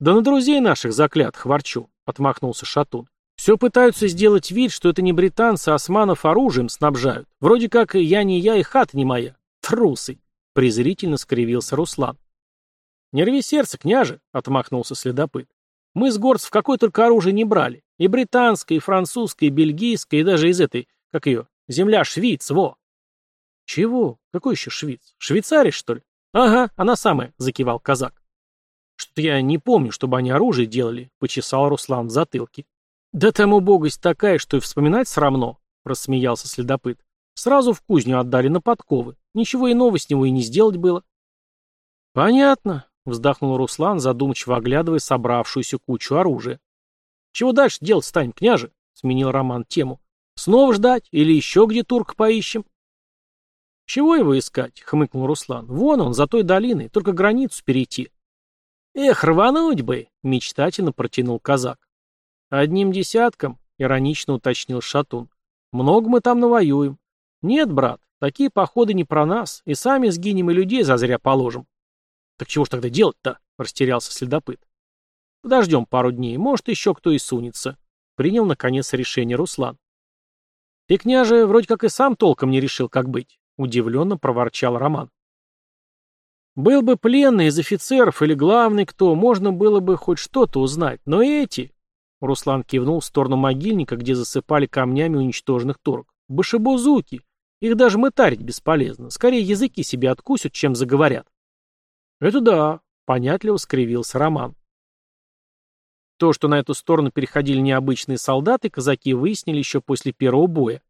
Да на друзей наших заклятых ворчу, отмахнулся Шатун. Все пытаются сделать вид, что это не британцы, а османов оружием снабжают. Вроде как я не я и хата не моя. Трусы. Презрительно скривился Руслан. «Не рви сердце, княже», — отмахнулся следопыт. «Мы с горцев какое только оружие не брали. И британское, и французское, и бельгийское, и даже из этой, как ее, земля Швиц, во». «Чего? Какой еще Швиц? Швейцарий, что ли?» «Ага, она самая», — закивал казак. «Что-то я не помню, чтобы они оружие делали», — почесал Руслан в затылке. «Да там убогость такая, что и вспоминать срамно», — рассмеялся следопыт. «Сразу в кузню отдали на подковы. Ничего иного с него и не сделать было». «Понятно», — вздохнул Руслан, задумчиво оглядывая собравшуюся кучу оружия. «Чего дальше делать станем, княже?» — сменил Роман тему. «Снова ждать? Или еще где турк поищем?» «Чего его искать?» — хмыкнул Руслан. «Вон он, за той долиной, только границу перейти». «Эх, рвануть бы!» — мечтательно протянул казак. «Одним десятком?» — иронично уточнил Шатун. «Много мы там навоюем». «Нет, брат, такие походы не про нас, и сами сгинем, и людей зазря положим». «Так чего ж тогда делать-то?» — растерялся следопыт. «Подождем пару дней, может, еще кто и сунется», — принял, наконец, решение Руслан. «Ты, княже, вроде как и сам толком не решил, как быть», — удивленно проворчал Роман. «Был бы пленный из офицеров или главный кто, можно было бы хоть что-то узнать, но эти...» Руслан кивнул в сторону могильника, где засыпали камнями уничтоженных турок. «Башебузуки! Их даже мытарить бесполезно. Скорее языки себе откусят, чем заговорят». «Это да», — понятливо скривился Роман. То, что на эту сторону переходили необычные солдаты, казаки выяснили еще после первого боя.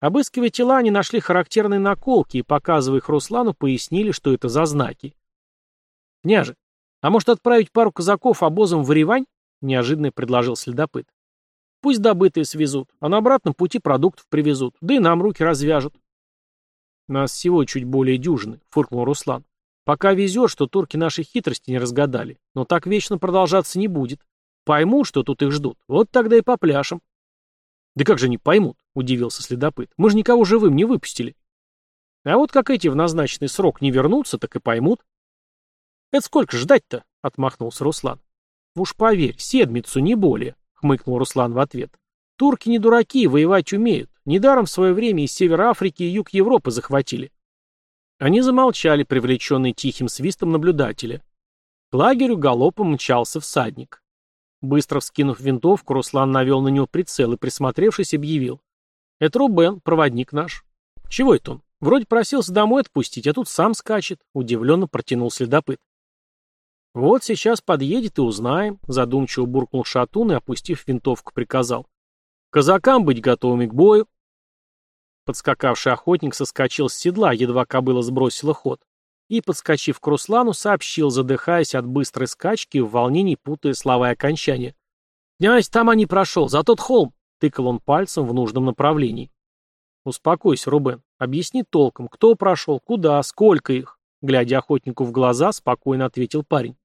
Обыскивая тела, они нашли характерные наколки и, показывая их Руслану, пояснили, что это за знаки. «Княже, а может отправить пару казаков обозом в Еревань?» — неожиданно предложил следопыт. «Пусть добытые свезут, а на обратном пути продуктов привезут, да и нам руки развяжут». «Нас всего чуть более дюжины», — фыркнул Руслан. «Пока везет, что турки наши хитрости не разгадали, но так вечно продолжаться не будет. Поймут, что тут их ждут, вот тогда и попляшем». «Да как же они поймут?» — удивился следопыт. «Мы же никого живым не выпустили». А вот как эти в назначенный срок не вернутся, так и поймут. «Это сколько ждать-то?» — отмахнулся Руслан. «Уж поверь, седмицу, не более», — хмыкнул Руслан в ответ. «Турки не дураки, воевать умеют. Недаром в свое время из Севера Африки и юг Европы захватили». Они замолчали, привлеченные тихим свистом наблюдателя. К лагерю галопом мчался всадник. Быстро вскинув винтовку, Руслан навел на него прицел и, присмотревшись, объявил. «Это Рубен, проводник наш». «Чего это он? Вроде просился домой отпустить, а тут сам скачет», — удивленно протянул следопыт. «Вот сейчас подъедет и узнаем», — задумчиво буркнул Шатун и, опустив винтовку, приказал. «Казакам быть готовыми к бою». Подскакавший охотник соскочил с седла, едва кобыла сбросила ход, и, подскочив к Руслану, сообщил, задыхаясь от быстрой скачки в волнении путая слова и окончания. «Князь, там они прошел, за тот холм!» — тыкал он пальцем в нужном направлении. «Успокойся, Рубен. Объясни толком, кто прошел, куда, сколько их?» Глядя охотнику в глаза, спокойно ответил парень.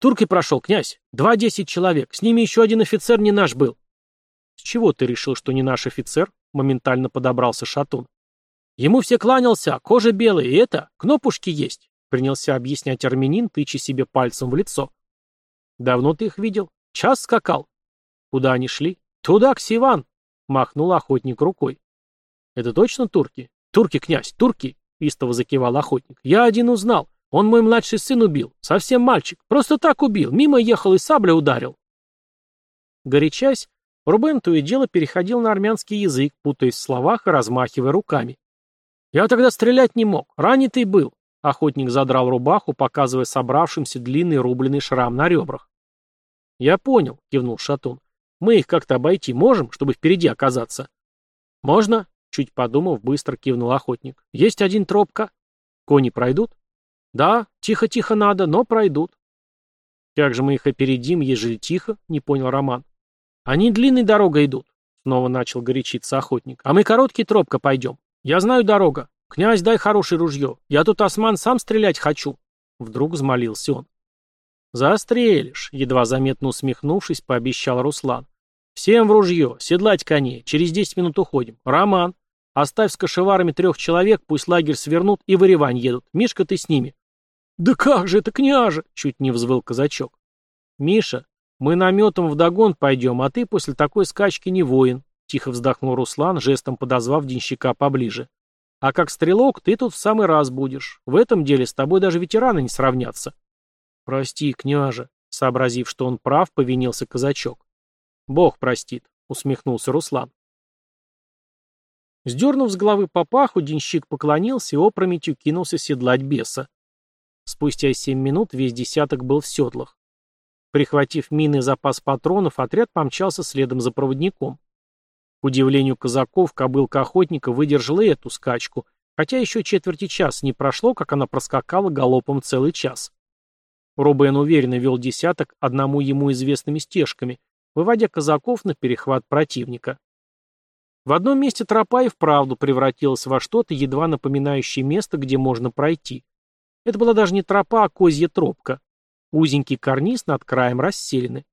Турки прошел, князь. Два десять человек. С ними еще один офицер не наш был. С чего ты решил, что не наш офицер? Моментально подобрался Шатун. Ему все кланялся, кожа белая, и это, кнопушки есть. Принялся объяснять армянин, тыча себе пальцем в лицо. Давно ты их видел? Час скакал. Куда они шли? Туда, к Сиван. Махнул охотник рукой. Это точно турки? Турки, князь, турки. Истово закивал охотник. Я один узнал. Он мой младший сын убил. Совсем мальчик. Просто так убил. Мимо ехал и сабля ударил. Горячась, Рубен то и дело переходил на армянский язык, путаясь в словах и размахивая руками. «Я тогда стрелять не мог. Ранитый был». Охотник задрал рубаху, показывая собравшимся длинный рубленый шрам на ребрах. «Я понял», — кивнул Шатун. «Мы их как-то обойти можем, чтобы впереди оказаться?» «Можно», — чуть подумав, быстро кивнул охотник. «Есть один тропка. Кони пройдут?» Да, тихо-тихо надо, но пройдут. Как же мы их опередим, ежели тихо? Не понял Роман. Они длинной дорогой идут. Снова начал горячиться охотник. А мы короткий тропка пойдем. Я знаю дорога. Князь, дай хорошее ружье. Я тут, осман, сам стрелять хочу. Вдруг взмолился он. «Застрелишь», — едва заметно усмехнувшись, пообещал Руслан. «Всем в ружье, седлать коней, через десять минут уходим. Роман, оставь с кошеварами трех человек, пусть лагерь свернут и в Еревань едут. Мишка, ты с ними. «Да как же это, княже!» — чуть не взвыл казачок. «Миша, мы наметом вдогон пойдем, а ты после такой скачки не воин», — тихо вздохнул Руслан, жестом подозвав денщика поближе. «А как стрелок ты тут в самый раз будешь. В этом деле с тобой даже ветераны не сравнятся». «Прости, княже», — сообразив, что он прав, повинился казачок. «Бог простит», — усмехнулся Руслан. Сдернув с головы папаху, денщик поклонился и опрометью кинулся седлать беса. Спустя семь минут весь десяток был в седлах. Прихватив мины и запас патронов, отряд помчался следом за проводником. К удивлению казаков, кобылка охотника выдержала и эту скачку, хотя еще четверти часа не прошло, как она проскакала галопом целый час. Рубен уверенно вел десяток одному ему известными стежками, выводя казаков на перехват противника. В одном месте тропа и вправду превратилась во что-то, едва напоминающее место, где можно пройти. Это была даже не тропа, а козья тропка. Узенький карниз над краем расселены.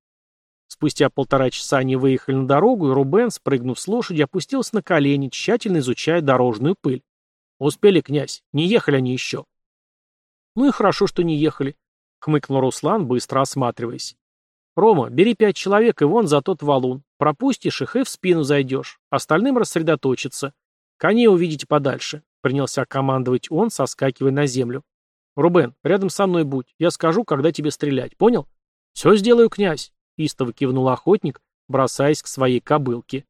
Спустя полтора часа они выехали на дорогу, и Рубен, спрыгнув с лошади, опустился на колени, тщательно изучая дорожную пыль. «Успели, князь. Не ехали они еще». «Ну и хорошо, что не ехали», — хмыкнул Руслан, быстро осматриваясь. «Рома, бери пять человек и вон за тот валун. Пропустишь их и в спину зайдешь. Остальным рассредоточиться. Коней увидите подальше», — принялся командовать он, соскакивая на землю. «Рубен, рядом со мной будь. Я скажу, когда тебе стрелять. Понял?» «Все сделаю, князь», — истово кивнул охотник, бросаясь к своей кобылке.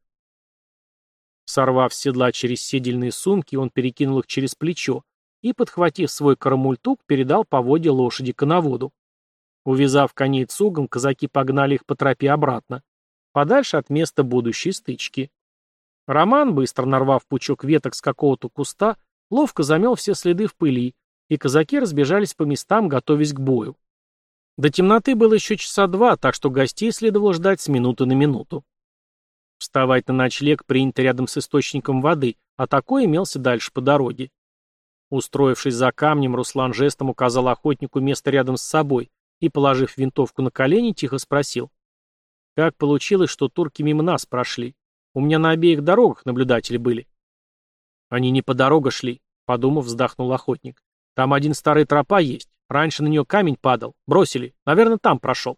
Сорвав седла через седельные сумки, он перекинул их через плечо и, подхватив свой карамультук, передал поводья лошади коноводу. Увязав коней цугом, казаки погнали их по тропе обратно, подальше от места будущей стычки. Роман, быстро нарвав пучок веток с какого-то куста, ловко замел все следы в пыли, и казаки разбежались по местам, готовясь к бою. До темноты было еще часа два, так что гостей следовало ждать с минуты на минуту. Вставать на ночлег принято рядом с источником воды, а такой имелся дальше по дороге. Устроившись за камнем, Руслан жестом указал охотнику место рядом с собой и, положив винтовку на колени, тихо спросил. «Как получилось, что турки мимо нас прошли? У меня на обеих дорогах наблюдатели были». «Они не по дорога шли», подумав, вздохнул охотник. Там один старый тропа есть. Раньше на нее камень падал. Бросили. Наверное, там прошел.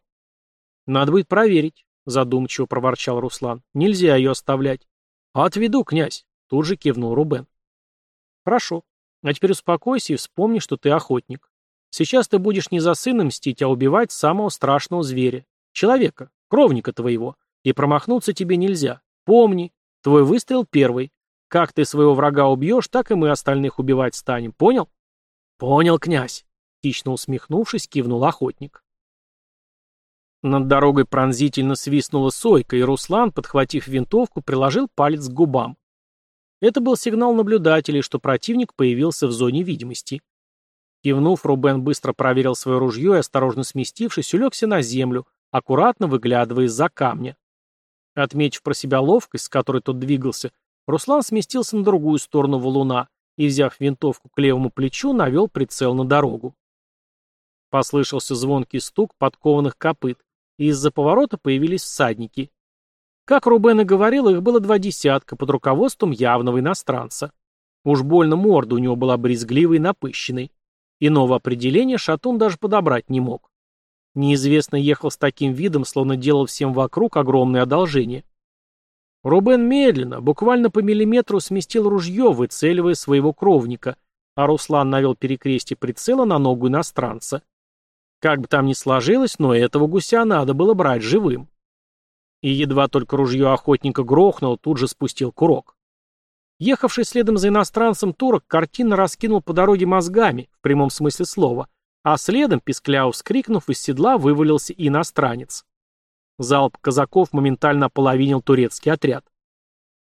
Надо будет проверить, задумчиво проворчал Руслан. Нельзя ее оставлять. Отведу, князь, тут же кивнул Рубен. Хорошо. А теперь успокойся и вспомни, что ты охотник. Сейчас ты будешь не за сына мстить, а убивать самого страшного зверя. Человека, кровника твоего. И промахнуться тебе нельзя. Помни, твой выстрел первый. Как ты своего врага убьешь, так и мы остальных убивать станем. Понял? Понял, князь. Хищно усмехнувшись, кивнул охотник. Над дорогой пронзительно свистнула сойка, и Руслан, подхватив винтовку, приложил палец к губам. Это был сигнал наблюдателей, что противник появился в зоне видимости. Кивнув, Рубен быстро проверил свое ружье и, осторожно сместившись, улегся на землю, аккуратно выглядывая из-за камня. Отметив про себя ловкость, с которой тот двигался, Руслан сместился на другую сторону валуна и, взяв винтовку к левому плечу, навел прицел на дорогу. Послышался звонкий стук подкованных копыт, и из-за поворота появились всадники. Как Рубен и говорил, их было два десятка под руководством явного иностранца. Уж больно морда у него была брезгливой и напыщенной. Иного определения Шатун даже подобрать не мог. Неизвестно ехал с таким видом, словно делал всем вокруг огромное одолжение. Рубен медленно, буквально по миллиметру сместил ружье, выцеливая своего кровника, а Руслан навел перекрестие прицела на ногу иностранца. Как бы там ни сложилось, но этого гуся надо было брать живым. И едва только ружье охотника грохнуло, тут же спустил курок. Ехавший следом за иностранцем турок картинно раскинул по дороге мозгами, в прямом смысле слова, а следом, пискляв вскрикнув, из седла вывалился и иностранец. Залп казаков моментально ополовинил турецкий отряд.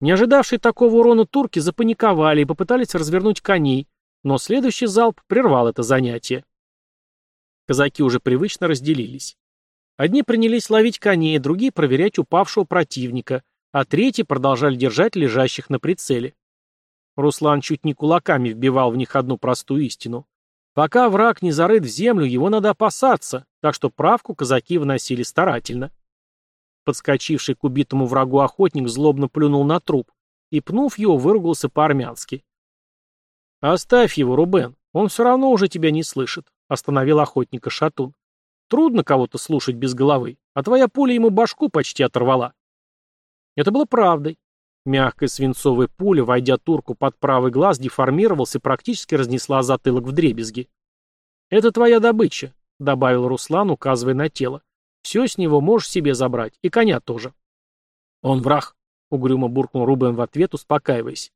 Не ожидавшие такого урона турки запаниковали и попытались развернуть коней, но следующий залп прервал это занятие. Казаки уже привычно разделились. Одни принялись ловить коней, другие проверять упавшего противника, а третьи продолжали держать лежащих на прицеле. Руслан чуть не кулаками вбивал в них одну простую истину. Пока враг не зарыт в землю, его надо опасаться, так что правку казаки вносили старательно. Подскочивший к убитому врагу охотник злобно плюнул на труп и, пнув его, выругался по-армянски. «Оставь его, Рубен, он все равно уже тебя не слышит. Остановил охотника Шатун. Трудно кого-то слушать без головы, а твоя пуля ему башку почти оторвала. Это было правдой. Мягкая свинцовая пуля, войдя турку под правый глаз, деформировалась и практически разнесла затылок в дребезги. «Это твоя добыча», — добавил Руслан, указывая на тело. «Все с него можешь себе забрать, и коня тоже». «Он враг», — угрюмо буркнул Рубен в ответ, успокаиваясь.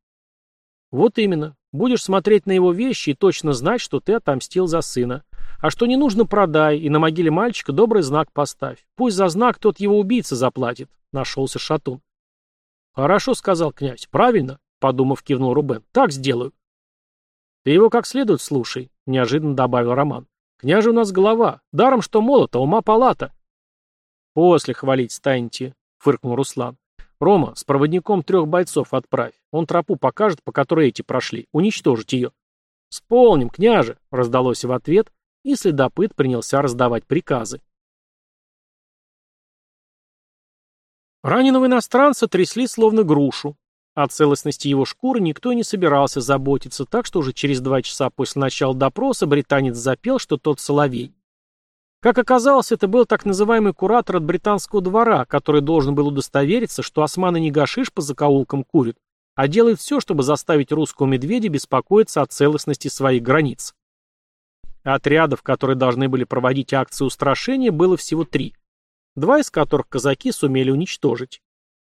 «Вот именно. Будешь смотреть на его вещи и точно знать, что ты отомстил за сына. А что не нужно, продай, и на могиле мальчика добрый знак поставь. Пусть за знак тот его убийца заплатит», — нашелся Шатун. «Хорошо», — сказал князь. «Правильно», — подумав, кивнул Рубен. «Так сделаю». «Ты его как следует слушай», — неожиданно добавил Роман. «Княже у нас голова. Даром, что молота, ума палата». «После хвалить станете», — фыркнул Руслан. «Рома, с проводником трех бойцов отправь. Он тропу покажет, по которой эти прошли. Уничтожить ее». «Сполним, княже!» — раздалось в ответ, и следопыт принялся раздавать приказы. Раненого иностранца трясли словно грушу. О целостности его шкуры никто не собирался заботиться, так что уже через два часа после начала допроса британец запел, что тот соловей. Как оказалось, это был так называемый куратор от британского двора, который должен был удостовериться, что османы не гашиш по закоулкам курят, а делает все, чтобы заставить русского медведя беспокоиться о целостности своих границ. Отрядов, которые должны были проводить акции устрашения, было всего три, два из которых казаки сумели уничтожить.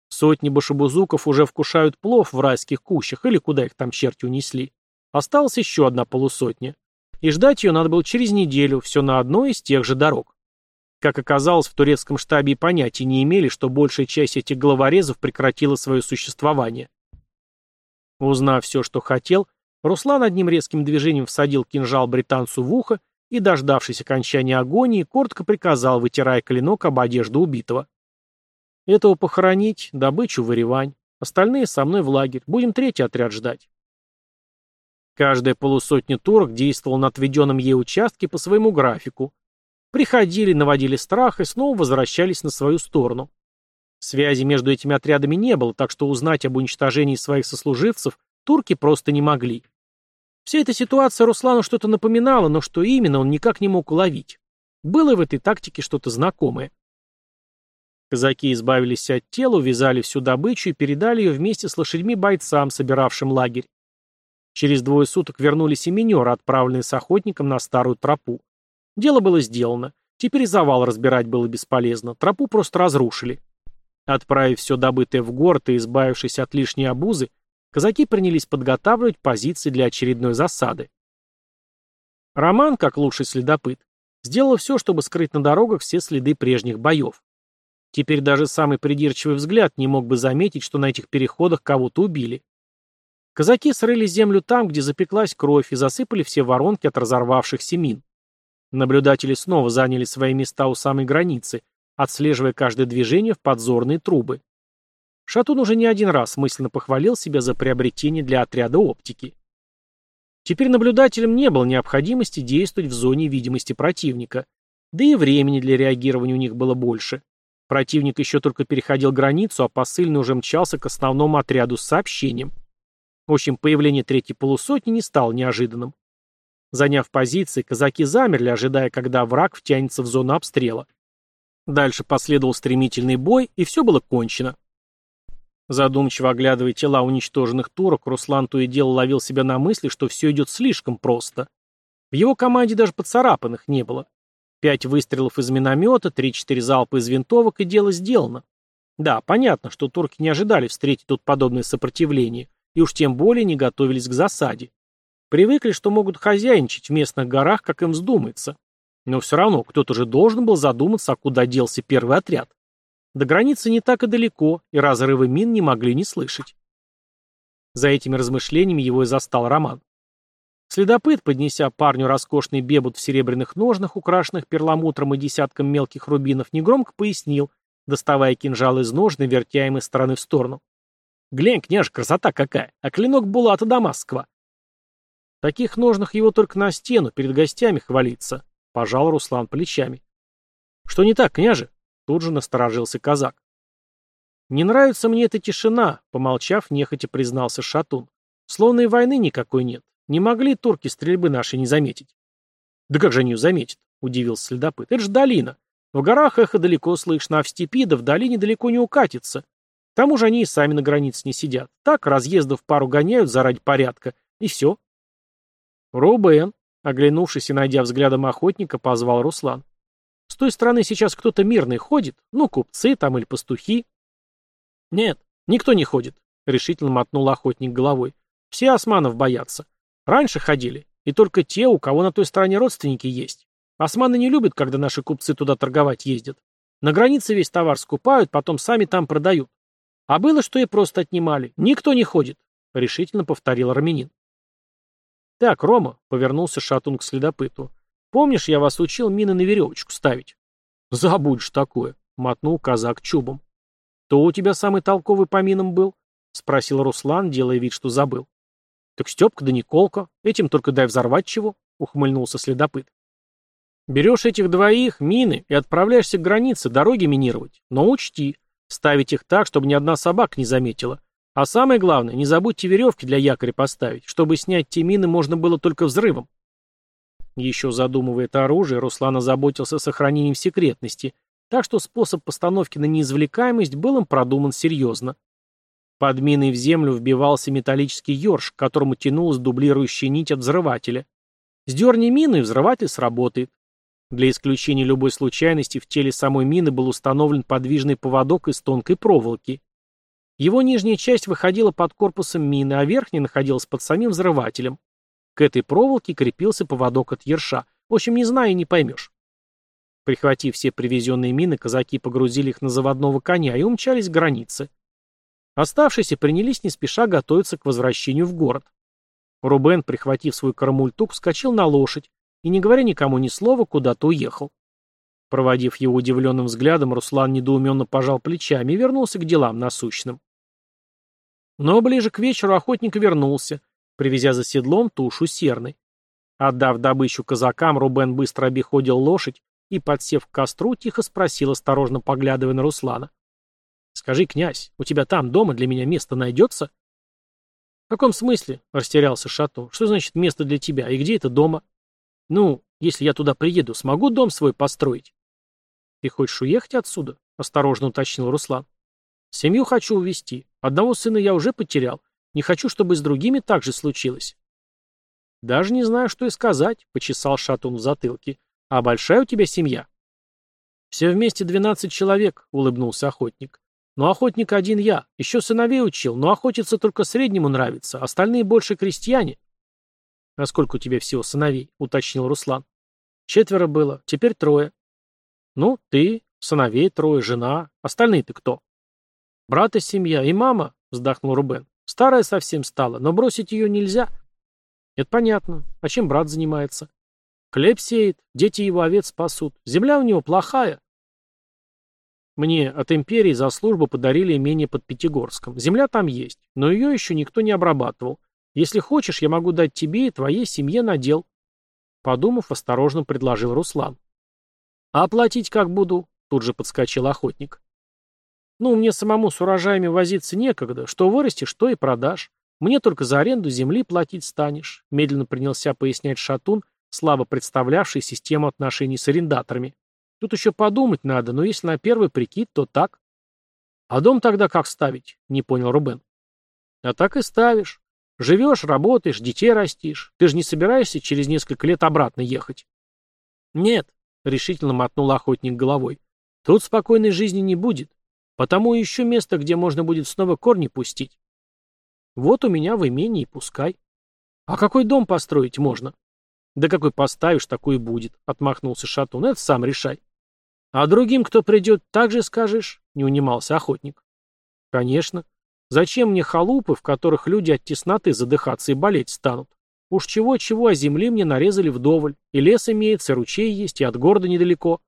Сотни башебузуков уже вкушают плов в райских кущах, или куда их там черти унесли. Осталась еще одна полусотня и ждать ее надо было через неделю, все на одной из тех же дорог. Как оказалось, в турецком штабе и понятия не имели, что большая часть этих головорезов прекратила свое существование. Узнав все, что хотел, Руслан одним резким движением всадил кинжал британцу в ухо и, дождавшись окончания агонии, коротко приказал, вытирая клинок об одежду убитого. «Этого похоронить, добычу в. Остальные со мной в лагерь. Будем третий отряд ждать». Каждая полусотня турок действовала на отведенном ей участке по своему графику. Приходили, наводили страх и снова возвращались на свою сторону. Связи между этими отрядами не было, так что узнать об уничтожении своих сослуживцев турки просто не могли. Вся эта ситуация Руслану что-то напоминала, но что именно, он никак не мог уловить. Было в этой тактике что-то знакомое. Казаки избавились от тела, увязали всю добычу и передали ее вместе с лошадьми бойцам, собиравшим лагерь. Через двое суток вернулись и минеры, отправленные с охотником на старую тропу. Дело было сделано. Теперь завал разбирать было бесполезно. Тропу просто разрушили. Отправив все добытое в город и избавившись от лишней обузы, казаки принялись подготавливать позиции для очередной засады. Роман, как лучший следопыт, сделал все, чтобы скрыть на дорогах все следы прежних боев. Теперь даже самый придирчивый взгляд не мог бы заметить, что на этих переходах кого-то убили. Казаки срыли землю там, где запеклась кровь, и засыпали все воронки от разорвавшихся мин. Наблюдатели снова заняли свои места у самой границы, отслеживая каждое движение в подзорные трубы. Шатун уже не один раз мысленно похвалил себя за приобретение для отряда оптики. Теперь наблюдателям не было необходимости действовать в зоне видимости противника, да и времени для реагирования у них было больше. Противник еще только переходил границу, а посыльный уже мчался к основному отряду с сообщением. В общем, появление третьей полусотни не стало неожиданным. Заняв позиции, казаки замерли, ожидая, когда враг втянется в зону обстрела. Дальше последовал стремительный бой, и все было кончено. Задумчиво оглядывая тела уничтоженных турок, Руслан то и дело ловил себя на мысли, что все идет слишком просто. В его команде даже поцарапанных не было. Пять выстрелов из миномета, три-четыре залпа из винтовок, и дело сделано. Да, понятно, что турки не ожидали встретить тут подобное сопротивление, и уж тем более не готовились к засаде. Привыкли, что могут хозяйничать в местных горах, как им вздумается. Но все равно кто-то же должен был задуматься, куда делся первый отряд. До границы не так и далеко, и разрывы мин не могли не слышать. За этими размышлениями его и застал Роман. Следопыт, поднеся парню роскошный бебут в серебряных ножнах, украшенных перламутром и десятком мелких рубинов, негромко пояснил, доставая кинжал из ножны, вертя им из стороны в сторону. «Глянь, княж, красота какая! А клинок Булата Дамасского!» В таких ножнах его только на стену, перед гостями хвалиться, — пожал Руслан плечами. «Что не так, княже?» — тут же насторожился казак. «Не нравится мне эта тишина», — помолчав, нехотя признался Шатун. «Словно и войны никакой нет. Не могли турки стрельбы нашей не заметить. Да как же они ее заметят? Удивился следопыт. Это же долина. В горах эхо далеко слышно, а в степи да в долине далеко не укатится. Тому же они и сами на границе не сидят. Так, разъездов пару гоняют заради порядка. И все. Рубен, оглянувшись и найдя взглядом охотника, позвал Руслан. С той стороны сейчас кто-то мирный ходит, ну, купцы там или пастухи. Нет, никто не ходит, решительно мотнул охотник головой. Все османов боятся. Раньше ходили, и только те, у кого на той стороне родственники есть. Османы не любят, когда наши купцы туда торговать ездят. На границе весь товар скупают, потом сами там продают. А было, что и просто отнимали. Никто не ходит, — решительно повторил армянин. Так, Рома, — повернулся Шатун к следопыту, — помнишь, я вас учил мины на веревочку ставить? Забудешь такое, — мотнул казак чубом. Кто у тебя самый толковый по минам был? — спросил Руслан, делая вид, что забыл. «Так Степка да Николка. Этим только дай взорвать чего», — ухмыльнулся следопыт. «Берешь этих двоих, мины, и отправляешься к границе, дороги минировать. Но учти, ставить их так, чтобы ни одна собака не заметила. А самое главное, не забудьте веревки для якоря поставить. Чтобы снять те мины, можно было только взрывом». Еще задумывая это оружие, Руслан озаботился сохранением секретности, так что способ постановки на неизвлекаемость был им продуман серьезно. Под миной в землю вбивался металлический ёрш, к которому тянулась дублирующая нить от взрывателя. Сдерни мину, и взрыватель сработает. Для исключения любой случайности в теле самой мины был установлен подвижный поводок из тонкой проволоки. Его нижняя часть выходила под корпусом мины, а верхняя находилась под самим взрывателем. К этой проволоке крепился поводок от ерша. В общем, не зная, не поймешь. Прихватив все привезенные мины, казаки погрузили их на заводного коня и умчались к границе. Оставшиеся принялись не спеша готовиться к возвращению в город. Рубен, прихватив свой карамультук, вскочил на лошадь и, не говоря никому ни слова, куда-то уехал. Проводив его удивленным взглядом, Руслан недоуменно пожал плечами и вернулся к делам насущным. Но ближе к вечеру охотник вернулся, привезя за седлом тушу серной. Отдав добычу казакам, Рубен быстро обиходил лошадь и, подсев к костру, тихо спросил, осторожно поглядывая на Руслана. «Скажи, князь, у тебя там дома для меня место найдется?» «В каком смысле?» — растерялся Шатун. «Что значит место для тебя? И где это дома?» «Ну, если я туда приеду, смогу дом свой построить?» «Ты хочешь уехать отсюда?» — осторожно уточнил Руслан. «Семью хочу увезти. Одного сына я уже потерял. Не хочу, чтобы с другими так же случилось». «Даже не знаю, что и сказать», — почесал Шатун в затылке. «А большая у тебя семья?» «Все вместе двенадцать человек», — улыбнулся охотник. «Но охотник один я. Еще сыновей учил, но охотиться только среднему нравится. Остальные больше крестьяне». «А сколько у тебя всего сыновей?» — уточнил Руслан. «Четверо было, теперь трое». «Ну, ты, сыновей трое, жена. Остальные-то кто?» «Брат и семья, и мама», — вздохнул Рубен. «Старая совсем стала, но бросить ее нельзя». «Это понятно. А чем брат занимается?» «Хлеб сеет, дети его овец спасут. Земля у него плохая». Мне от империи за службу подарили имение под Пятигорском. Земля там есть, но ее еще никто не обрабатывал. Если хочешь, я могу дать тебе и твоей семье надел. Подумав, осторожно предложил Руслан. А оплатить как буду? Тут же подскочил охотник. Ну, мне самому с урожаями возиться некогда. Что вырастешь, что и продашь. Мне только за аренду земли платить станешь, медленно принялся пояснять Шатун, слабо представлявший систему отношений с арендаторами. Тут еще подумать надо, но если на первый прикид, то так. А дом тогда как ставить? Не понял Рубен. А так и ставишь. Живешь, работаешь, детей растишь. Ты же не собираешься через несколько лет обратно ехать? Нет, решительно мотнул охотник головой. Тут спокойной жизни не будет. Потому еще место, где можно будет снова корни пустить. Вот у меня в имении пускай. А какой дом построить можно? Да какой поставишь, такой и будет, отмахнулся Шатун. Это сам решай. А другим, кто придет, так же скажешь, не унимался охотник. Конечно. Зачем мне халупы, в которых люди от тесноты задыхаться и болеть станут? Уж чего-чего, а земли мне нарезали вдоволь. И лес имеется, и ручей есть, и от города недалеко.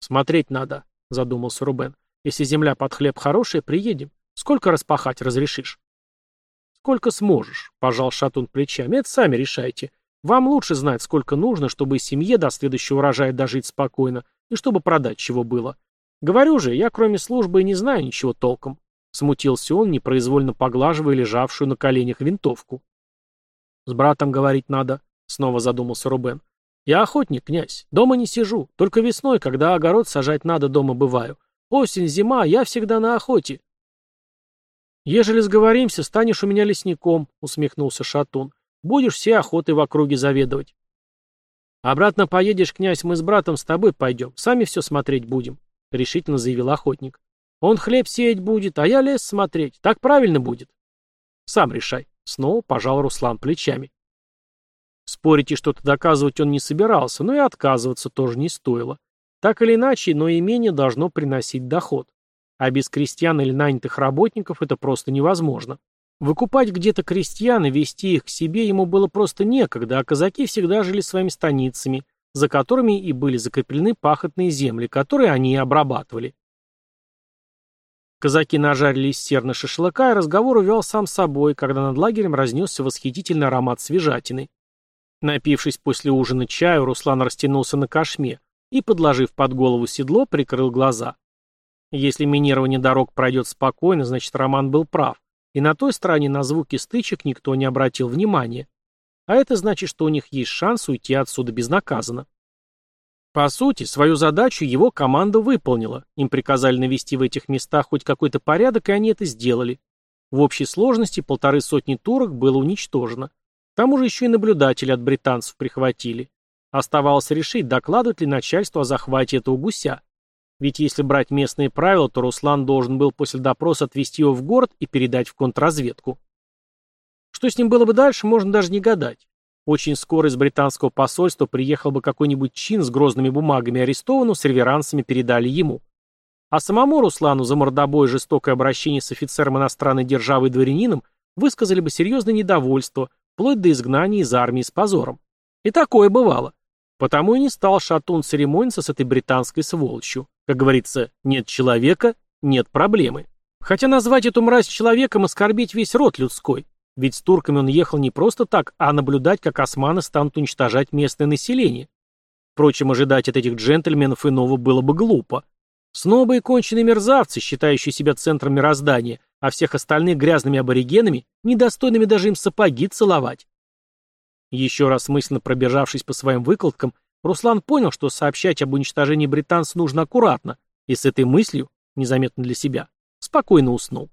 Смотреть надо, задумался Рубен. Если земля под хлеб хорошая, приедем. Сколько распахать разрешишь? Сколько сможешь, пожал Шатун плечами. Это сами решайте. Вам лучше знать, сколько нужно, чтобы семье до следующего урожая дожить спокойно, и чтобы продать чего было. Говорю же, я кроме службы не знаю ничего толком. Смутился он, непроизвольно поглаживая лежавшую на коленях винтовку. С братом говорить надо, снова задумался Рубен. Я охотник, князь, дома не сижу, только весной, когда огород сажать надо, дома бываю. Осень, зима, я всегда на охоте. Ежели сговоримся, станешь у меня лесником, усмехнулся Шатун. Будешь все охоты в округе заведовать. «Обратно поедешь, князь, мы с братом с тобой пойдем. Сами все смотреть будем», — решительно заявил охотник. «Он хлеб сеять будет, а я лес смотреть. Так правильно будет». «Сам решай», — снова пожал Руслан плечами. Спорить и что-то доказывать он не собирался, но и отказываться тоже не стоило. Так или иначе, но имение должно приносить доход. А без крестьян или нанятых работников это просто невозможно. Выкупать где-то крестьян и вести их к себе ему было просто некогда, а казаки всегда жили своими станицами, за которыми и были закреплены пахотные земли, которые они и обрабатывали. Казаки нажарили из серна шашлыка, и разговор увел сам собой, когда над лагерем разнесся восхитительный аромат свежатины. Напившись после ужина чаю, Руслан растянулся на кошме и, подложив под голову седло, прикрыл глаза. Если минирование дорог пройдет спокойно, значит Роман был прав. И на той стороне на звуки стычек никто не обратил внимания. А это значит, что у них есть шанс уйти отсюда безнаказанно. По сути, свою задачу его команда выполнила. Им приказали навести в этих местах хоть какой-то порядок, и они это сделали. В общей сложности полторы сотни турок было уничтожено. К тому же еще и наблюдатели от британцев прихватили. Оставалось решить, докладывать ли начальству о захвате этого гуся. Ведь если брать местные правила, то Руслан должен был после допроса отвезти его в город и передать в контрразведку. Что с ним было бы дальше, можно даже не гадать. Очень скоро из британского посольства приехал бы какой-нибудь чин с грозными бумагами арестованного, с реверансами передали ему. А самому Руслану за мордобой жестокое обращение с офицером иностранной державы и дворянином высказали бы серьезное недовольство, вплоть до изгнания из армии с позором. И такое бывало. Потому и не стал Шатун церемониться с этой британской сволочью. Как говорится, нет человека – нет проблемы. Хотя назвать эту мразь человеком – оскорбить весь род людской. Ведь с турками он ехал не просто так, а наблюдать, как османы станут уничтожать местное население. Впрочем, ожидать от этих джентльменов иного было бы глупо. Снобы и конченые мерзавцы, считающие себя центром мироздания, а всех остальных грязными аборигенами, недостойными даже им сапоги целовать. Еще раз мысленно пробежавшись по своим выкладкам, Руслан понял, что сообщать об уничтожении британца нужно аккуратно, и с этой мыслью, незаметно для себя, спокойно уснул.